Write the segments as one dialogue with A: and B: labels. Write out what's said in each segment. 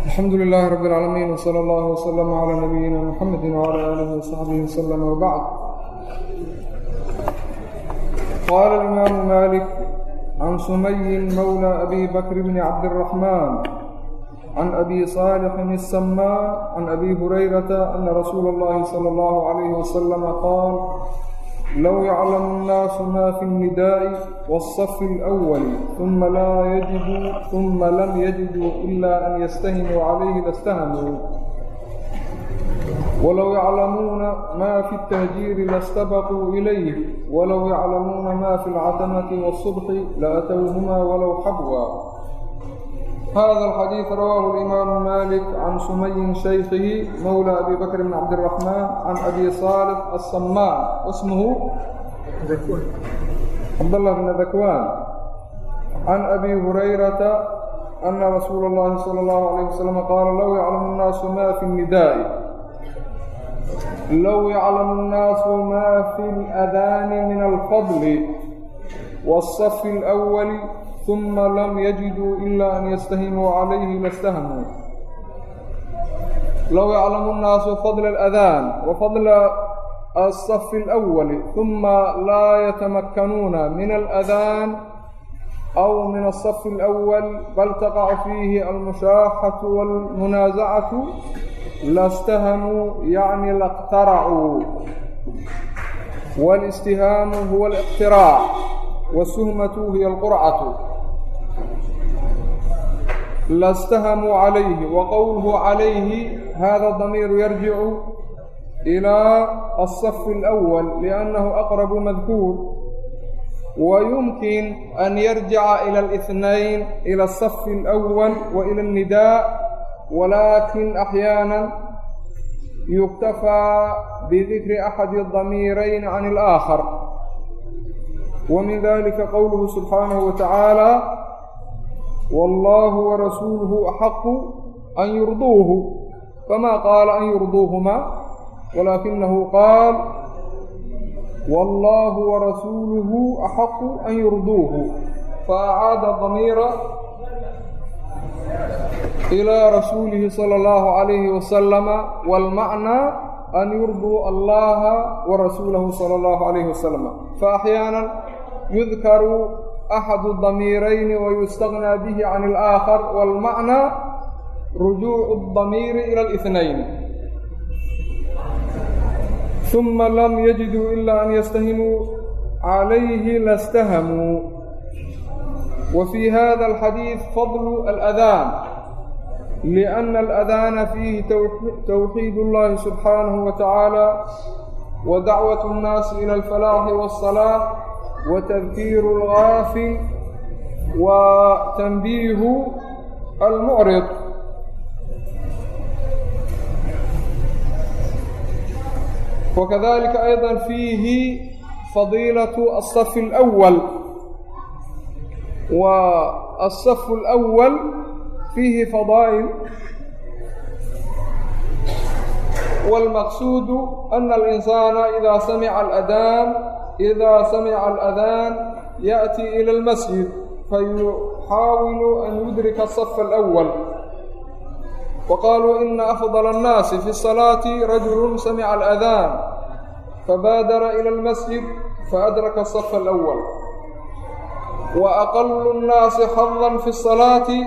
A: alxamdu lilaahi rabi اlcaalamiin wsala allah wslama calaa nabiyina muxamedi wcala aalihi wasaxbihi wslama wbacd qaala alimaamu malik can sumayin mawla abi bakr bni cabdiraxmaan can abi saalixin الsamaan can abi hurayrata ana rasuula اllahi salى اllahu عalayhi wasalama qaal لو يعلم الناس ما في النداء والصف الأول ثم لا يجدوا ثم لم يجدوا إلا أن يستهنوا عليه لاستهنوا ولو يعلمون ما في التهجير لاستبقوا إليه ولو يعلمون ما في العتمة والصبح لأتوهما ولو حبوا hada xadiiث rawaahu imaamu malik can sumayin shaykhihi mawla abi bakr bn cabdالraxmaan can abi saalix aلsamaan ismhu cabdاllah bn dakwaan can abi hurayrata ana rasuula اllahi salى اllahu عalيه wasalam qaala low yaclamu الnaasu ma fi الnidaa'i low yaclamu الnaasu ma fi اlأdaani min alfadl wالصف اlأwli uma lam yajiduu ilaa an yastahinuu calayhi lastahamuu low yaclamu nnaasu fadla aladaan wa fadla asafi alawali uma laa yatamakkanuuna min aladaan aw min asafi alawal bal taqacu fiihi almushaaxatu waalmunaasacatu lastahamuu yacni laqtaracuu wاlistihaamu huwa aliqtiraac wasuhmatu hiya alqurcatu lastahamuu calayhi wa qowluhu calayhi hada damiiru yarjicu ilى aلصafi اlأwal liأnnahu aqrabu madkuur wayumkin an yarjica ilى اlاثnayn ilى aلصafi اlأwal wa النداء الnidaa walakin axyaana yuktafaa bidikri axadi الdamiirayn can اlآakhar ومن ذلك قوله سبحانه وتعالى والله ورسوله أحق أن يرضوه فما قال أن يرضوهما ولكنه قال والله ورسوله أحق أن يرضوه فأعاد الضمير إلى رسوله صلى الله عليه وسلم والمعنى an yurduu allaha wa rasuulahu sala allahu calayhi wasalam fa axyaanan yudkaru axadu damiirayni wa yustagnaa bihi can alaakhar walmacnaa rujuucu aldamiiri ila alihnayn uma lam yajiduu ilaa an yastahimuu calayhi lastahamuu wa fii hada alxadiid fadlu aladaan لأna الأdaana fiihi twxiid اllahi subxaanaه وataعaalى wa dacwaة الnaasi ilى اlfalaaxi wالصalaaة وتذkيir الغاafل وتنبيه المعرض وكذلika أيضا فيhi فضيلة الصف الأول والصف الأول fiihi fadaa'il wاlmaqsuudu ana alinsaana idaa samica aladaan idaa samica aladaan ya'tii ila اlmasjid fayuxaawilu an yudrika asafa alأwal waqaaluu ina afdal الnaasi fi الsalaati rajulu samica aladaan fabaadara ila اlmasjid faadraka asafa alأwal wa aqalu الnaasi xadan fi الsalaati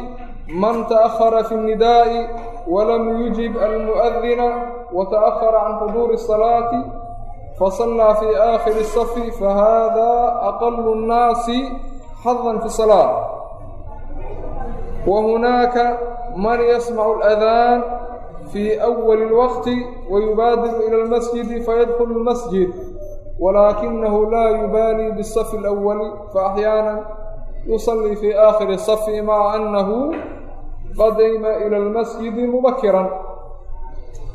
A: man taأhara fi الnidaءi walam yujib almuؤdina wataأhara can xuduuri الsalaati fasallaa fi aakhiri الsafi fahada aqalu الnaasi xadan fi الsalaaة wahunaaka man yasmac اlأdan fi أwali اlwaqti wayubaadiru ilى اlmasjidi fayadkulu اlmasjid walaakinahu laa yubaali biالsafi اlأwali faaxyaana yusallii fi aakhiri الsafi maca annahu qadima ilى اlmasjidi mubakiran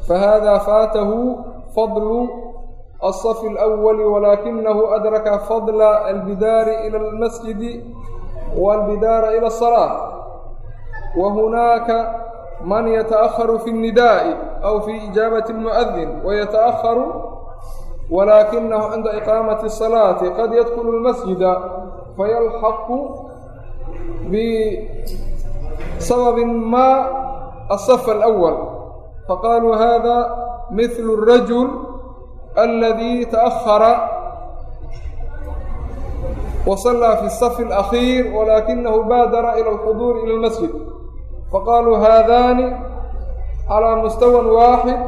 A: fahada faatahu fadlu الصف الأول ولakiنه أdرka فضل البdاar إلى المسجد والبdاar إلى الصلاة وهناaka man يتأخر في النداء أو في إجاaبة المؤذن ويتأخر ولakiنه عinda إقاaمة الصلاة qad يدخل المسجد فيلحق بسبب ما الصف الأول فقالوا هذا مثل الرجل الذي تأخر وصلى في الصف الأخير ولكنه بادر إلى الحضور إلى المسجد فقالوا هذان على مستوى واحد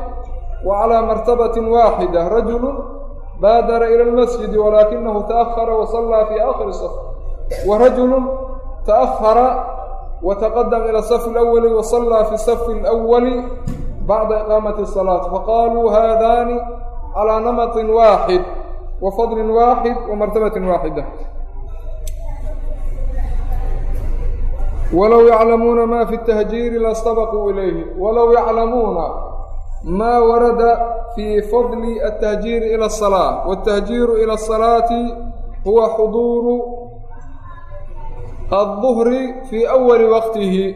A: وعلى مرتبة واحدة رجل بادر إلى المسجد ولكنه تأخر وصلى في آخر الصف ورجل تأخر وتقدم إلى الصف الأول وصلى في الصف الأول بعد إقامة الصلاة فقالوا هذان على نمط واحد وفضل واحد ومرتبة واحدة ولو يعلمون ما في التهجير لاستبقوا إليه ولو يعلمون ما ورد في فضل التهجير إلى الصلاة والتهجير إلى الصلاة هو حضور الظهر في أول وقته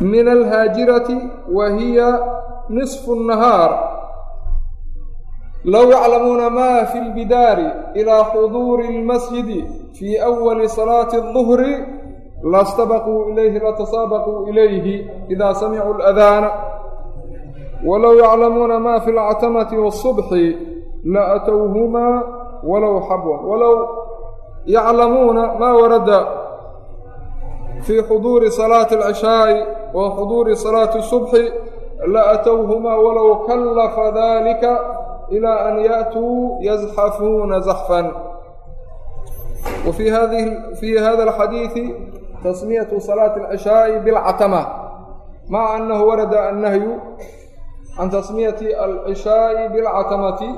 A: من الهاجرة وهي نصف النهار لو يعلمون ما في البدار إلى حضور المسجد في أول صلاة الظهر لاستبقوا إليه لتسابقوا إليه إذا سمعوا الأذان ولو يعلمون ما في العتمة والصبح لأتوهما ولو حبوا ولو يعلمون ما ورد في حضور صلاة العشاء وحضور صلاة الصبح لأتوهما ولو كلف ذلك إلى أن يأتوا يزحفون زحفا وفي هذه في هذا الحديث تسمية صلاة العشاء بالعتمة مع أنه ورد النهي عن تسمية العشاء بالعتمة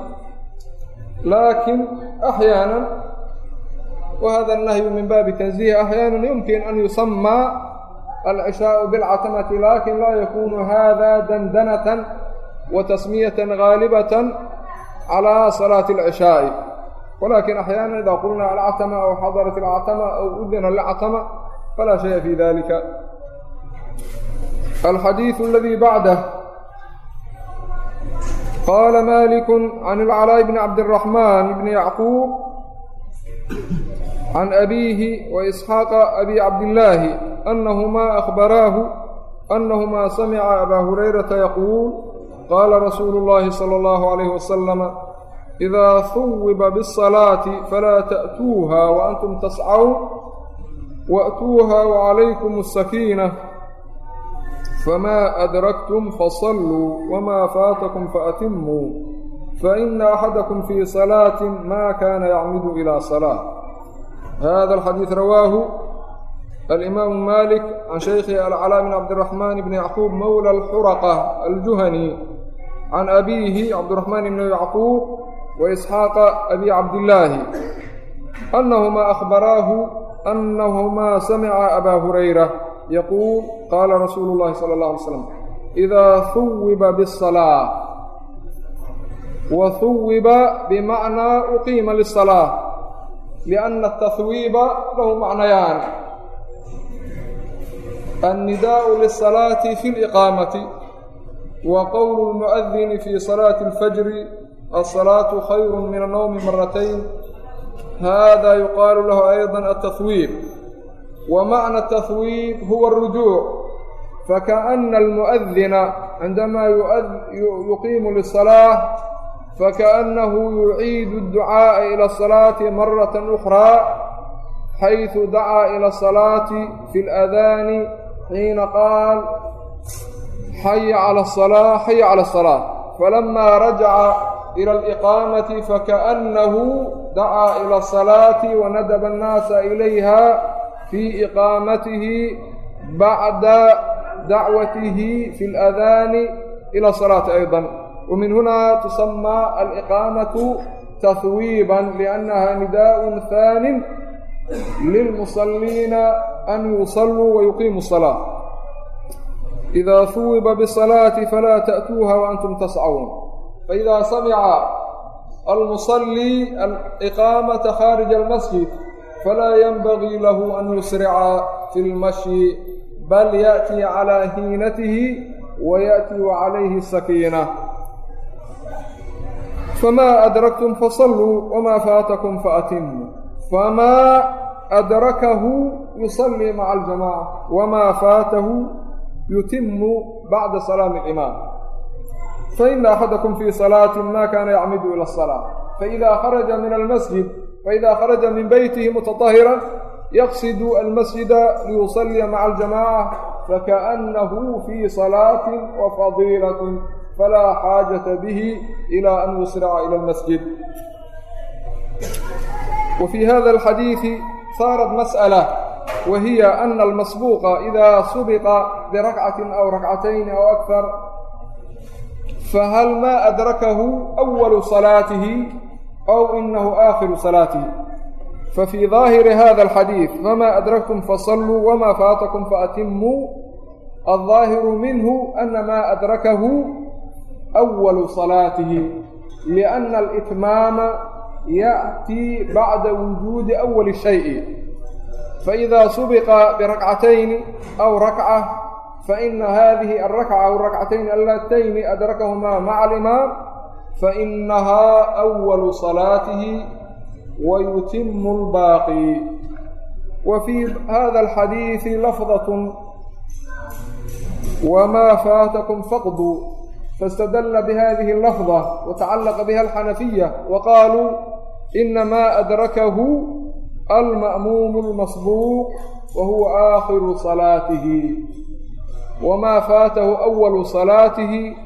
A: wahada nahyu min baabi tanziih ahyaanan yumkin an yusamaa alcishaau bilcatamati laakiin laa yakunu hada dandanatan wa tasmiyatan gaalibatan calaa salaati alcishaa'i walaakin axyaana idaa qulnaa alcatama aw xadarat alcatama aw udina alcatama falaa shaya fi dalika alxadiidu aladii bacdah qaala maliku can ilcalaa'i bni cabdiraxmaan bni yacquub can abiihi wa isxaaqa abi cabdillaahi annahumaa akhbaraahu annahumaa samica abaa hurayrata yaquul qaala rasuulu اllaahi sala allahu calayhi wasalama idaa huwiba biاsalaati falaa ta'tuuha wa antum tascawn wa'tuuha wacalaykum asakiina famaa adraktum fasalluu wamaa faatakum faatimmuu faina axadakum fii salaatin maa kaana yacmidu ilaa salaa hada alxadiid rawaahu alimaamu malik can shaykhi alcalaa bn cabdiraxmaan bni yacquub mowla alxuraqa aljuhani can abiihi cabdiraxmaan ibni yacquub wa isxaaqa abi cabdillaahi annahumaa akhbaraahu annahumaa samica abaa hurayra yaquul qaala rasuulu llahi sala اllah alay slam idaa huwiba biاsalaa wa huwiba bimacnaa uqiima lisalaa lianna atahwiiba lahu macnayaan annidaau lisalaati fi liqaamati wa qowlu lmu'adini fi salaati alfajri alsalaatu khayru min annowmi maratayn hada yuqaalu lahu ayda atahwiib wa macna atahwiib huwa arujuuc fakaana almu'adina cindamaa yuqiimu lisalaa فكأنه يعيد الدعاء إلى الصلاة مرة أخرى حيث دعا إلى الصلاة في الأذان حين قال حي على الصلاة حي على الصلاة فلما رجع إلى الإقامة فكأنه دعا إلى الصلاة وندب الناس إليها في إقامته بعد دعوته في الأذان إلى الصلاة أيضا ومن هنا تسمى الإقامة تثويبا لأنها نداء ثان للمصلين أن يصلوا ويقيموا الصلاة إذا ثوب بالصلاة فلا تأتوها وأنتم تسعون فإذا سمع المصلي الإقامة خارج المسجد فلا ينبغي له أن يسرع في المشي بل يأتي على هينته ويأتي عليه السكينة فما أدركتم فصلوا وما فاتكم فأتموا فما أدركه yusallii maca aljamaca wamaa faatahu yutimu bacda salaami alimaam faina axadakum fii salaatin ma kaana yacmidu ila asalaa faida kharaja min almasjid faida kharaja min beytihi mutatahiran yaqsidu almasjida liyusaliya maca aljamaca fakaأnahu fii salaatin wa fadiilatin falaa xaajata bihi ila an yusraca ila almasjid wa fii hada alxadiidi saarat masأala wa hiya ana almasbuuqa ida subiqa birakcatin aw rakcatayn aw akar fahal ma adrakahu أwalu salaatihi aw inahu aakhiru salaatihi fafii daahiri hada alxadiid fama adraktum fasalluu wama faatakum faatimuu aldaahiru minhu ana ma adrakahu أwalu salaatihi liأna alitmaama yأtii bacda wujuudi أwali shayءi faإida subiqa birakcatayni aw rakca faإna hadihi alrakca aw rakcatayn allatayni adrakahumaa maca alimaam faإnahaa أwalu salaatihi wayutimu اlbaaqi wa fii hada alxadiidi lafdaة wma faatakum فاstdل بhdه اللفظة وتcلق بha الxنفية وqالوا إنma أdرkه المأmuم المصبوq وهuو آkhiر صلاaته وma fاaته أول صلاaته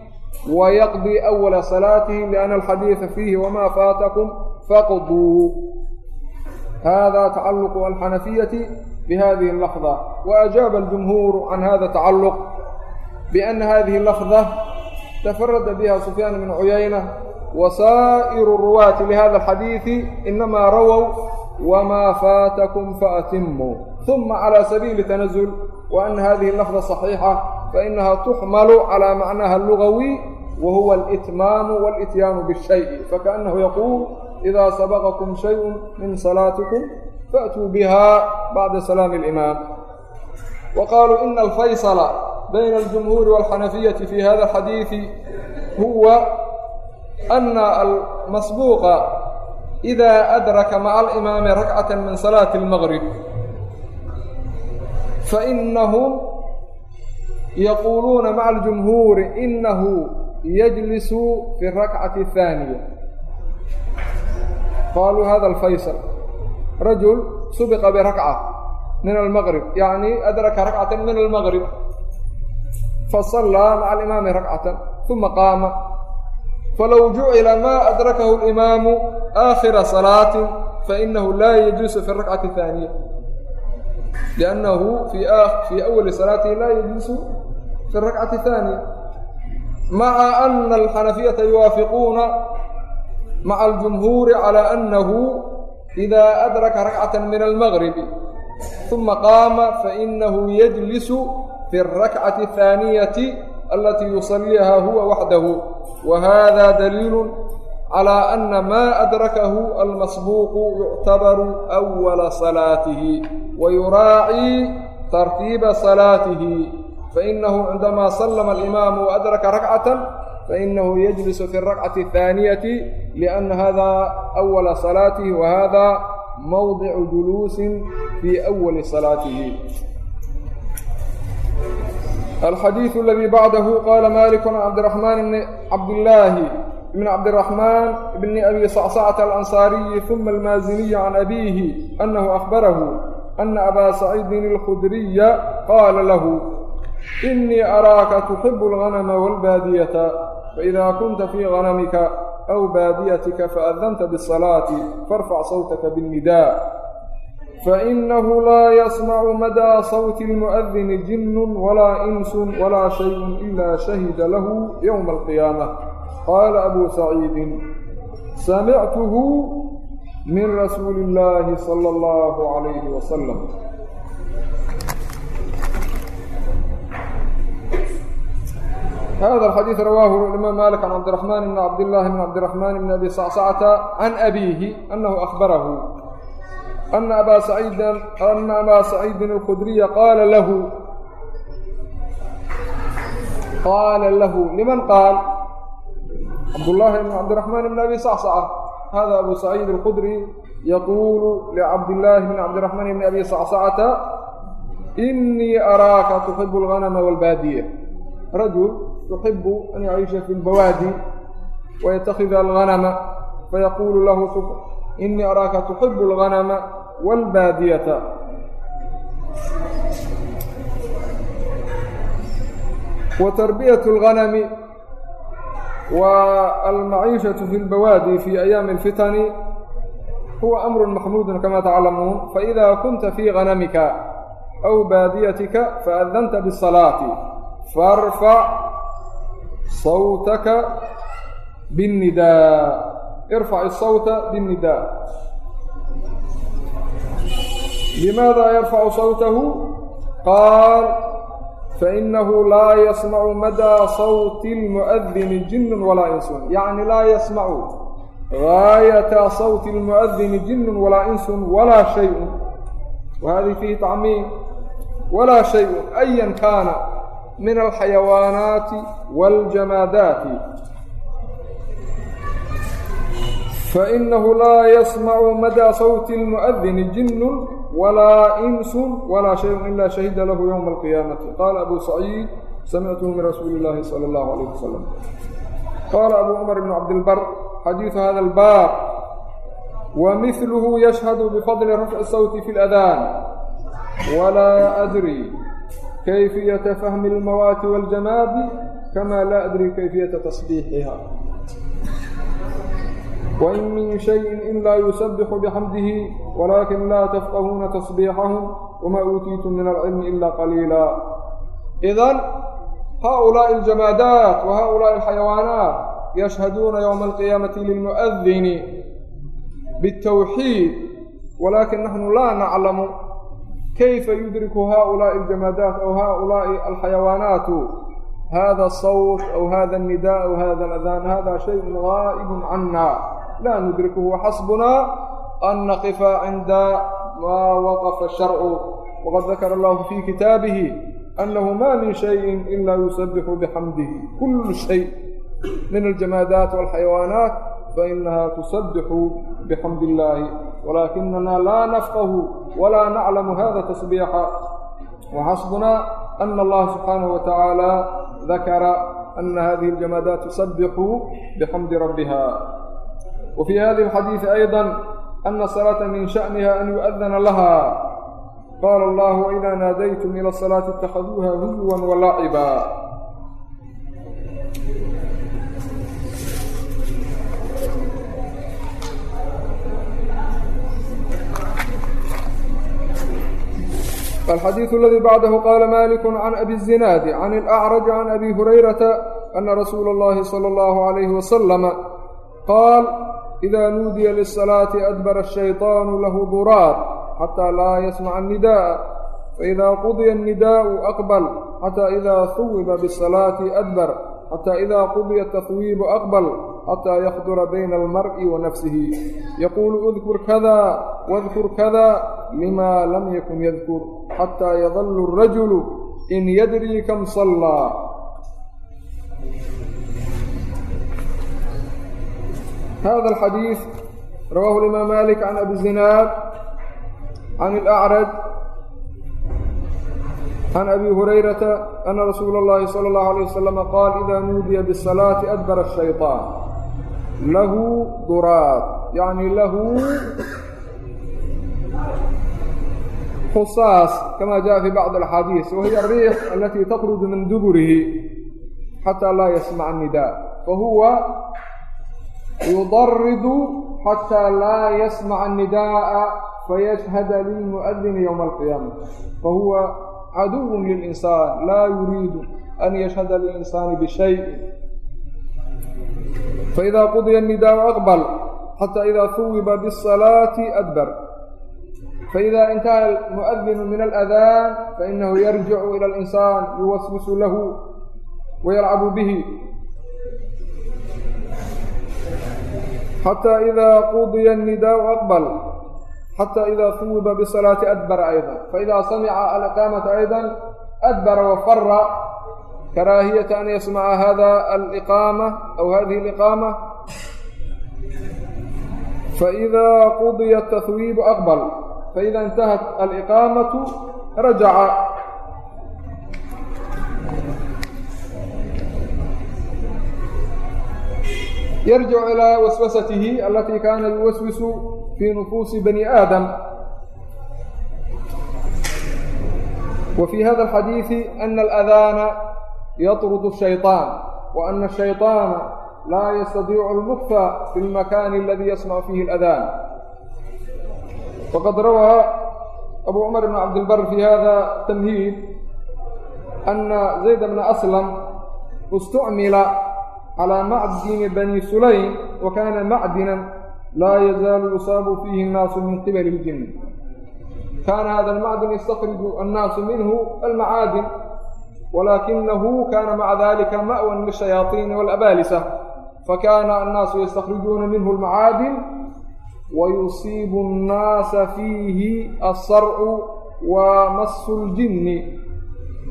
A: ويqضي أول صلاaته لأن الxadيiث فيه وma fاaتكم faqضوu hذا تcلق الxنفية بhذه اللفظة وأجاaب الجمهور عن hذا التcلق بأن hذه اللفظة هذه اللفظة تفرد بها سفيان بن عيينة وسائر الرواة لهذا الحديث إنما رووا وما فاتكم فأتموا ثم على سبيل تنزل وأن هذه اللفظة صحيحة فإنها تحمل على معناها اللغوي وهو الإتمام والإتيان بالشيء فكأنه يقول إذا سبقكم شيء من صلاتكم فأتوا بها بعد سلام الإمام وقالوا إن الفيصل بين الجمهور والحنفية في هذا الحديث هو أن المسبوق إذا أدرك مع الإمام ركعة من صلاة المغرب فإنهم يقولون مع الجمهور إنه يجلس في الركعة الثانية قالوا هذا الفيصل رجل سبق بركعة من المغرب يعني أدرك ركعة من المغرب فصلى مع fasallaa maca alimaami ragcatan uma qaama falow jucila maa adrakahu alimaamu aakhira salaatin fainahu laa yajuusu fi arakcati ahaaniya liannahu fii awali salaatihi laa yajuusu fi arakcati ahaaniya maca ana alxanafiyata yuwaafiquuna maca aljumhuuri calaa annahu idaa adraka rakcatan min almagribi ثم قام فإنه يجلس في الركعة الثانية التي يصليها هو وحده وهذا دليل على أن ما أدركه المسبوق يعتبر أول صلاته ويراعي ترتيب صلاته فإنه عندما سلم الإمام وأدرك ركعة فإنه يجلس في الركعة الثانية لأن هذا أول صلاته وهذا موضع جلوس في أول صلاته الحديث الذي بعده قال مالك عن عبد الرحمن بن عبد الله بن عبد الرحمن بن أبي صعصعة الأنصاري ثم المازني عن أبيه أنه أخبره أن أبا سعيد الخدري قال له إني أراك تحب الغنم والبادية فإذا كنت في غنمك أو باديتك فأذنت بالصلاة فارفع صوتك بالنداء فإنه لا يسمع مدى صوت المؤذن جن ولا إنس ولا شيء إلا شهد له يوم القيامة قال أبو سعيد سمعته من رسول الله صلى الله عليه وسلم hada alxadiid rawaahu imaam malik can cabdiraxmaan bni cabdillaahi bni cabdiraxmaan bni abi sacsacata can abiihi anahu ahbarahu ana abaa saciidin ana abaa saciidin alkhudriya qaala lahu qaala lahu liman qaal cabdullaahi bni cabdiraxmaan bni abi sacsaca hada abu saciid alkhudri yaquulu licabdillaahi bni cabdiraxmaan bni abi sacsacata inii araaka tuxibu alganama walbaadiya rajul yuxibu an yaciisha fi lbawaadi wayatakida alganama fayaquulu lahu inii araaka tuxibu alganama waalbaadiyata wa tarbiyat alganami wa almaciishatu fi lbawaadi fi ayaami alfitani huwa amru maxmuudu kama taclamuun faإida kunta fii ganamika aw baadiyatika faadanta bالصalaati faarfac sawtaka biاnnidaa irfac sawta biاnnidaa limaada yarfacu sawtahu qaal fainahu laa yasmacu madaa sawti اlmu'adini jinnun walaa insun yacni laa yasmacu gaayata sawti اlmu'adini jinnun walaa insun walaa shayun wa hadihi fiihi tacmiim walaa shayun ayan kaana min alxayawaanaati waaljamaadaati fainahu laa yasmacu madaa sawti lmu'adini jinnun walaa insun walaa shayun ila shahida lahu yowma alqiyaamati. Qaala abu saciid samictuhu min rasuuli illaahi sala allahu alayh wasalam qaala abu cumar ibn cabdilbar xadiidu hada albaab wamiluhu yashhadu bifadli rafci sawti fi اladaan walaa adri kayfiyata fahmi اlmawaati wاljamaabi kama laa adri kayfiyata tasbiixiha wain min shayin ilaa yusabixu bixamdihi walaakin laa tafqahuuna tasbiixahum wamaa uutiitum min alcilmi ila qaliila idan haulaai aljamaadaat wa haulaai alxayawaanaat yashhaduuna ywma alqiyaamati lilmu'adini biاtawxiid walaakin naxnu laa naclamu kayfa yudriku haulaai aljamaadaat aw haulaai alxayawaanaatu hada sawt aw hada anida aw hada aladaan hada shayun gaa'ibun cana laa nudrikuhu xasbunaa an naqifa cinda maa waqafa sharcu waqad dakara allahu fii kitaabihi anahu ma min shayin ila yusabixu bixamdihi kullu shay min aljamaadaat walxayawaanaat fainaha tusabixu bixamdi illaahi walakinana laa nafqahu walaa naclamu hada tasbiixa waxasbunaa ana allaha subxaanahu wa tacaala dakara ana hadihi aljamaadaat tusabixu bixamdi rabbiha wa fii hadihi alxadiidi ayضa ana salaata min sha'niha an yu'adana laha qaala allahu waidaa naadaytum ila asalaati ittakhaduuha huzwan walaciba alxadiidu aladii bacdahu qaala maaliku can abi zinaadi can alacraji can abi hurayrata ana rasuula اllahi sala allahu calayhi wasalama qaal idaa nuudiya lisalaati adbara ashayطaanu lahu duraar xataa laa yasmaca annida'a faidaa qudiya annidaa'u aqbal xataa idaa huwiba bisalaati adbar xataa idaa qudiya atahwiibu aqbal xatى yakdura bayna almar'i wa nafsihi yaquulu udkur kada wadkur kada lima lam yakun yadkur xatى yadallu الrajulu in yadrii kam صallaa hada alxadiid rawahu imaam malik can abi zinaad can اlأcraj can abi hurayrata ana rasuula اllahi salى اllahu عalيه wasalama qaal ida nuudiya bالsalaati adbara الshayطaan lahu duraad yani lahu khusaas kama jaءa fi bacض اxaadiiث wahiy الriix alati takruج min duburihi xatى laa yasmc الnidaa fahuwa yudaridu xatى laa yasmc الnidaءa fayashhada lilmuؤdini ywma اlqiyaama fahuwa caduw lilinsan laa yuriidu an yashhada lilinsaani bshay faإida qudiya الnidaءu aqbal xatى ida huwiba bالصalaati adbar faإida intaha muؤdinu min aladaan fainahu yarjicu ilى اlinsaan yuwaswisu lahu wayalcabu bihi xatى ida qudiya الnidaءu aqbal xatى ida huwiba bالصalaati adbara ayضا faإida samica aliqaamata ayضا adbara wafara karaahiyata an yasmaca hada aliqaama aw hadihi aliqaama faidaa qudiya tahwiibu aqbal faida intahat aliqaamatu rajaca yarjicu ilaa waswasatihi alatii kaana yuwaswisu fii nufuusi bani aadam wa fii hada alxadiidi ana alaadaana يطرد الشيطان وأن الشيطان لا يستطيع المكث في المكان الذي يسمع فيه الأذان فقد روى أبو عمر بن عبد البر في هذا التمهيد أن زيد بن أسلم استعمل على معدن بني سليم وكان معدنا لا يزال يصاب فيه الناس من قبل الجن كان هذا المعدن يستخرج الناس منه المعادن almacaadin walakinahu kana maca dalika ma'wan lishayaaiini wاlabaalisa fakana annaasu yastakrijuuna minhu almacaadin wayusiibu الnaasa fiihi alsarcu wa masu اljini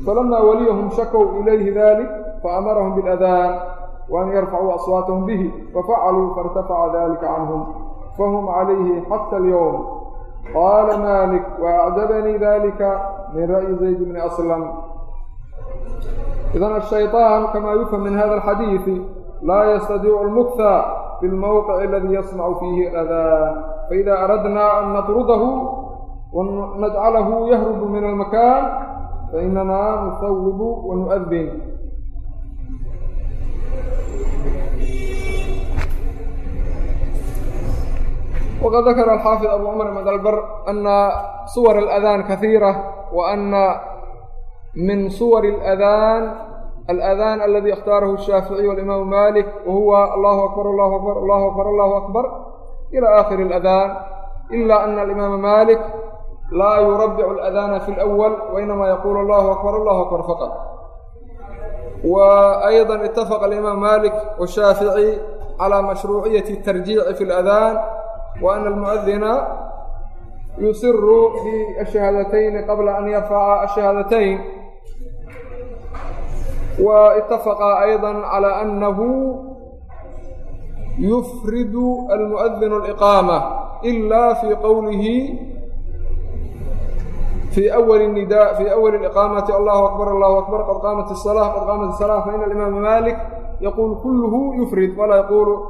A: falama waliyahum shakow ilayhi dalik faamarahum biاladaan وأn yarfacuu aswaatahum bihi fafacaluu faاrtafaca dalika canhum fahm calayhi xatى اlyowm qaala malik وأcjabanii dalika min ra'yi zayd bni aslam idan الshayطaan kama yufham min hada الxadiiثi laa ystadiicu اlmukha fi اlmowqic aladi yasmacu fiihi اladaan faإida aradna an natrudahu wanajcalahu yahrubu min almakan fainana nusawibu wanuؤdin wqad dakara alxaafid abu cumar ibn dalbar ana suwar aladaan kahiira wa ana min suwar aladaan aladaan aladi اkhtaarahu الshaaficiy walimaamu malik wa huwa allahu akbar allahu akbar allahu akbar allahu akbar ila akhiri اladaan ila ana alimaama malik laa yurabicu اladana fi اlأwal wainama yaqulu allahu akbar allahu akbar faqط wa ayضa itafaqa alimaam malik washaafici calى mashruuciyati الtarjiici fi اladaan وأن المؤذن يصر بالشهادتين قبل أن يرفع الشهادتين واتفقا أيضا على أنه يفرد المؤذن الإقامة إلا في قوله في أول النداء في أول الإقامة الله أكبر الله أكبر قد قامت الصلاة قد قامت الصلاة فإن الإمام مالك يقول كله يفرد ولا يقول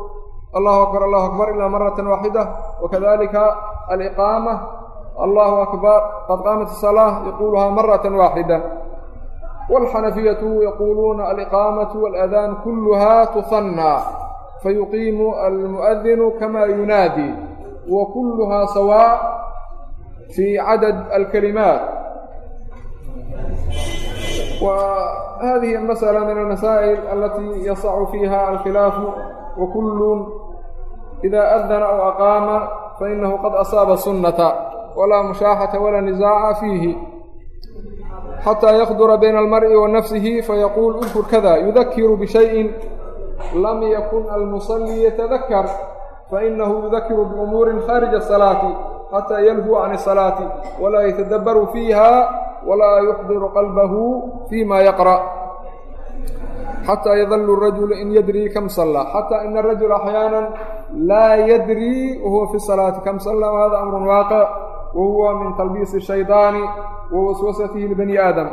A: allahu akbar allahu akbar ilaa marata waaxida wakadalika aliqaama allahu akbar qad qaamat asalaa yaquluhaa marata waaxida wاlxanafiyatu yaquluuna aliqaamatu waladaan kuluha tuhanaa fayuqiimu almuؤadinu kama yunaadi wa kuluha sawaa fi cadad alkalimaat wa hadihi almasأla min almasaa'il alati yasacu fiiha alkhilaafu wkull إida adana aw aqaama fainahu qad asaaba sunnata walaa mushaaxata walaa nisaaca fiihi xataa yakdura bayna almar'i wa nafsihi fayaquul udkur kada yudakiru bishayin lam yakun almusalli yatadakar fainahu yudakiru biumuurin khaarija asalaati xataa yalhuu can asalaati walaa yatadabaru fiiha walaa yuxdiru qalbahu fii ma yaqra' xataa yadalu rajulu in yadrii kam sallaa xataa ina arajula axyaana laa yadrii wahuwa fi salaati kam sallaa wahada amrun waaqec waaqiع wahuwa min talbiis الشhayطaani wawaswasatihi لbني aadam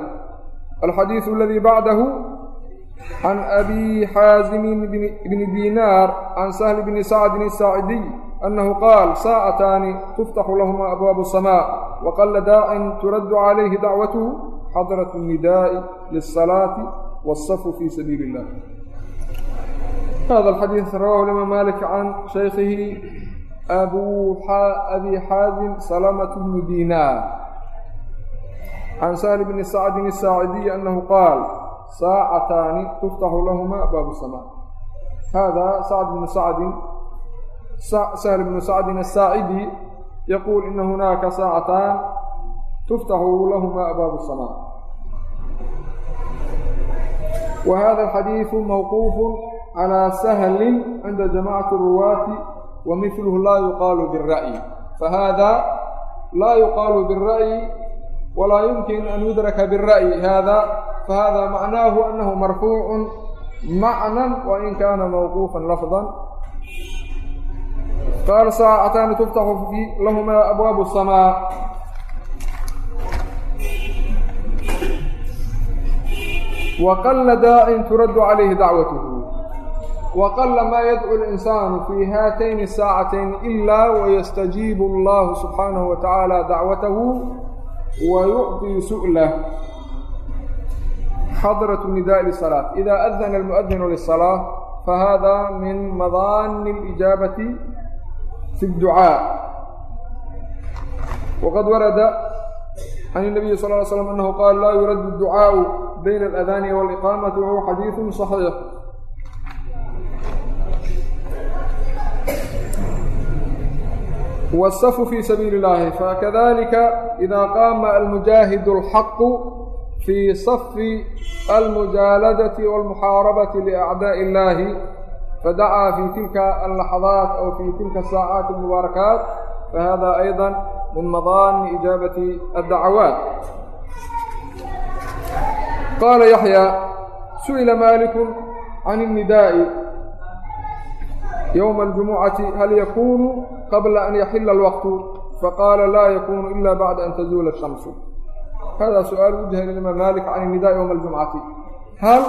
A: alxadiiث اladي bacdahu can abi xaazimi bni dinar can sahl bni sacdi الsaacidiy أnahu qaal saacataani tuftaxu lahma abwaabu الsmاء waqala daacin turad عalayhi dacwathu xadraة الnidaaءi lلصلاaةi والصف في سبيل الله هذا الحديث رواه الإمام مالك عن شيخه أبو أبي حازم سلمة بن دينار عن سهل بن سعد الساعدي أنه قال ساعتان تفتح لهما أبواب السماء هذا سعد بن سعد سهل بن سعد الساعدي يقول إن هناك ساعتان تفتح لهما أبواب السماء وhذا الxadيiث موquuf عlى سهل عinda جamاعaة الرuwاaةi ومثlه la يuqاal بالرأي فhذا la يuqاal بالرأي وlaa يمkin أn يudraka بالرأي hذا فhذا معناه أنه مرفوع معنى وإn kana موقوفا لفظا qال sاacتان تفتح lahma أbواب السماء waqalla daacin turaddu calayhi dacwatuhu waqala maa yadcu linsaanu fii haatayni saacatayn ilaa wayastajiibu allahu subxaanahu wa tacaala dacwatahu wa yucdii su'lah xadratu nidaai lisalaat idaa adana almu'adinu lisalaa fahada min madaani alijaabati fi dducaa wqad warada can الnabiyi sal ly slm anahu qaal laa yurad الducaaءu bayna اlأdaani wاliqaamati wahuwa حديث صحيح. والصف في سبيل الله فكذلك إذا قام المجاهد الحق في صف المجالدة والمحاربة لأعداء الله فدعا في تلك اللحظات أو في تلك الساعات المباركات فهذا أيضا من مضان إجابة الدعوات قال يحيى سئل مالك عن النداء yowma aljumucati hal yakunu qabla an yaxila alwaqtu faqaala laa yakunu ila bacda an tazuula ashamsu hada su-aal wujha limaam malik can nida yowma aljumcati hal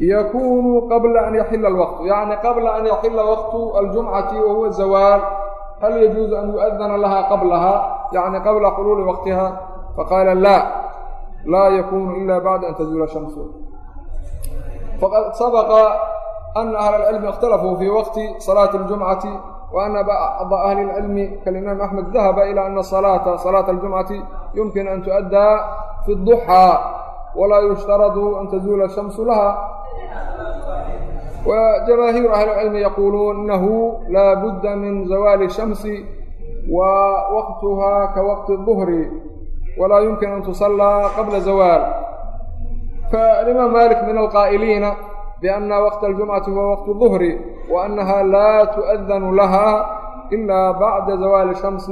A: yakunu qabla an yaxila alwaqtu yacni qabla an yaxila waqtu aljumcati wa huwa zawaal hal yajuuzu an yu'adana laha qablaha yacni qabla xuluuli waqtiha faqaala laa laa yakunu ila bacda an tazuula shamsu faqad sabaqa أن أهل العلم اkhتلفوا في وقت صلاة الجمعة وأن بعض أهل العلم كالإمام أحمد ذهب إلى أن الصلاة صلاة الجمعة يمكن أن تؤدى في الضحى ولا يشترط أن تزول الشمس لها وجماهير أهل العلم يقولون إنه لا بد من زوال الشمس ووقتها كوقت الظهر ولا يمكن أن تصلى قبل زوال فالإمام مالك من القائلين بأنa وqت الجuمعaةi huwa وqت الظهر وأنha laa تؤdن لha إlا baعda زawال الشhمس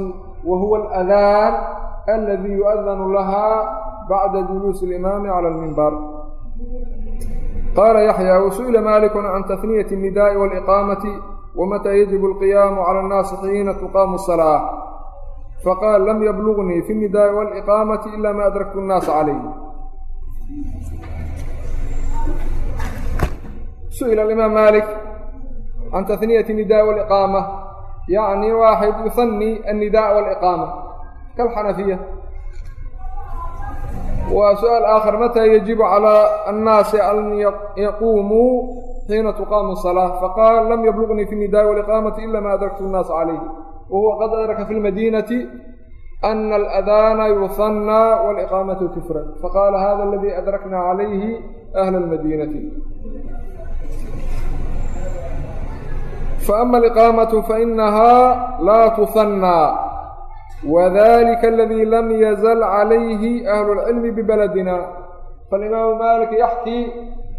A: وhuوa الأdاn الذي يؤdن لha baعda جuلوس الإmام عlى المنبر qاla يحيى وسئل مالك عن تثنية النداء والإقامة ومتى يجب القيام على الناس حين تقام الصلاة فقال لم يبلغني في النداء والإقامة إلا ما أدركت الناس عليه su'ila alimaam malik can tahniyati nidaa waliqaama yacni waaxid yuhanni annidaa waliqaama kalxanafiya wa su'aal aakhar mataa yajibu calaa annaasi an yaquumuu xiina tuqaamu salaa faqaal lam yablugnii fi nidaai waliqaamati ila ma adraktu nnaasa calayh wahuwa qad adraka fi lmadiinati ana aladaana yuhannaa waliqaamatu tufrad faqaala hada aladii adrakna calayhi ahla almadiinati faama aliqaamatu fainahaa laa tuhannaa wadalika aladii lam yazal calayhi ahlu lcilmi bibaladina falimaamu malik yaxkii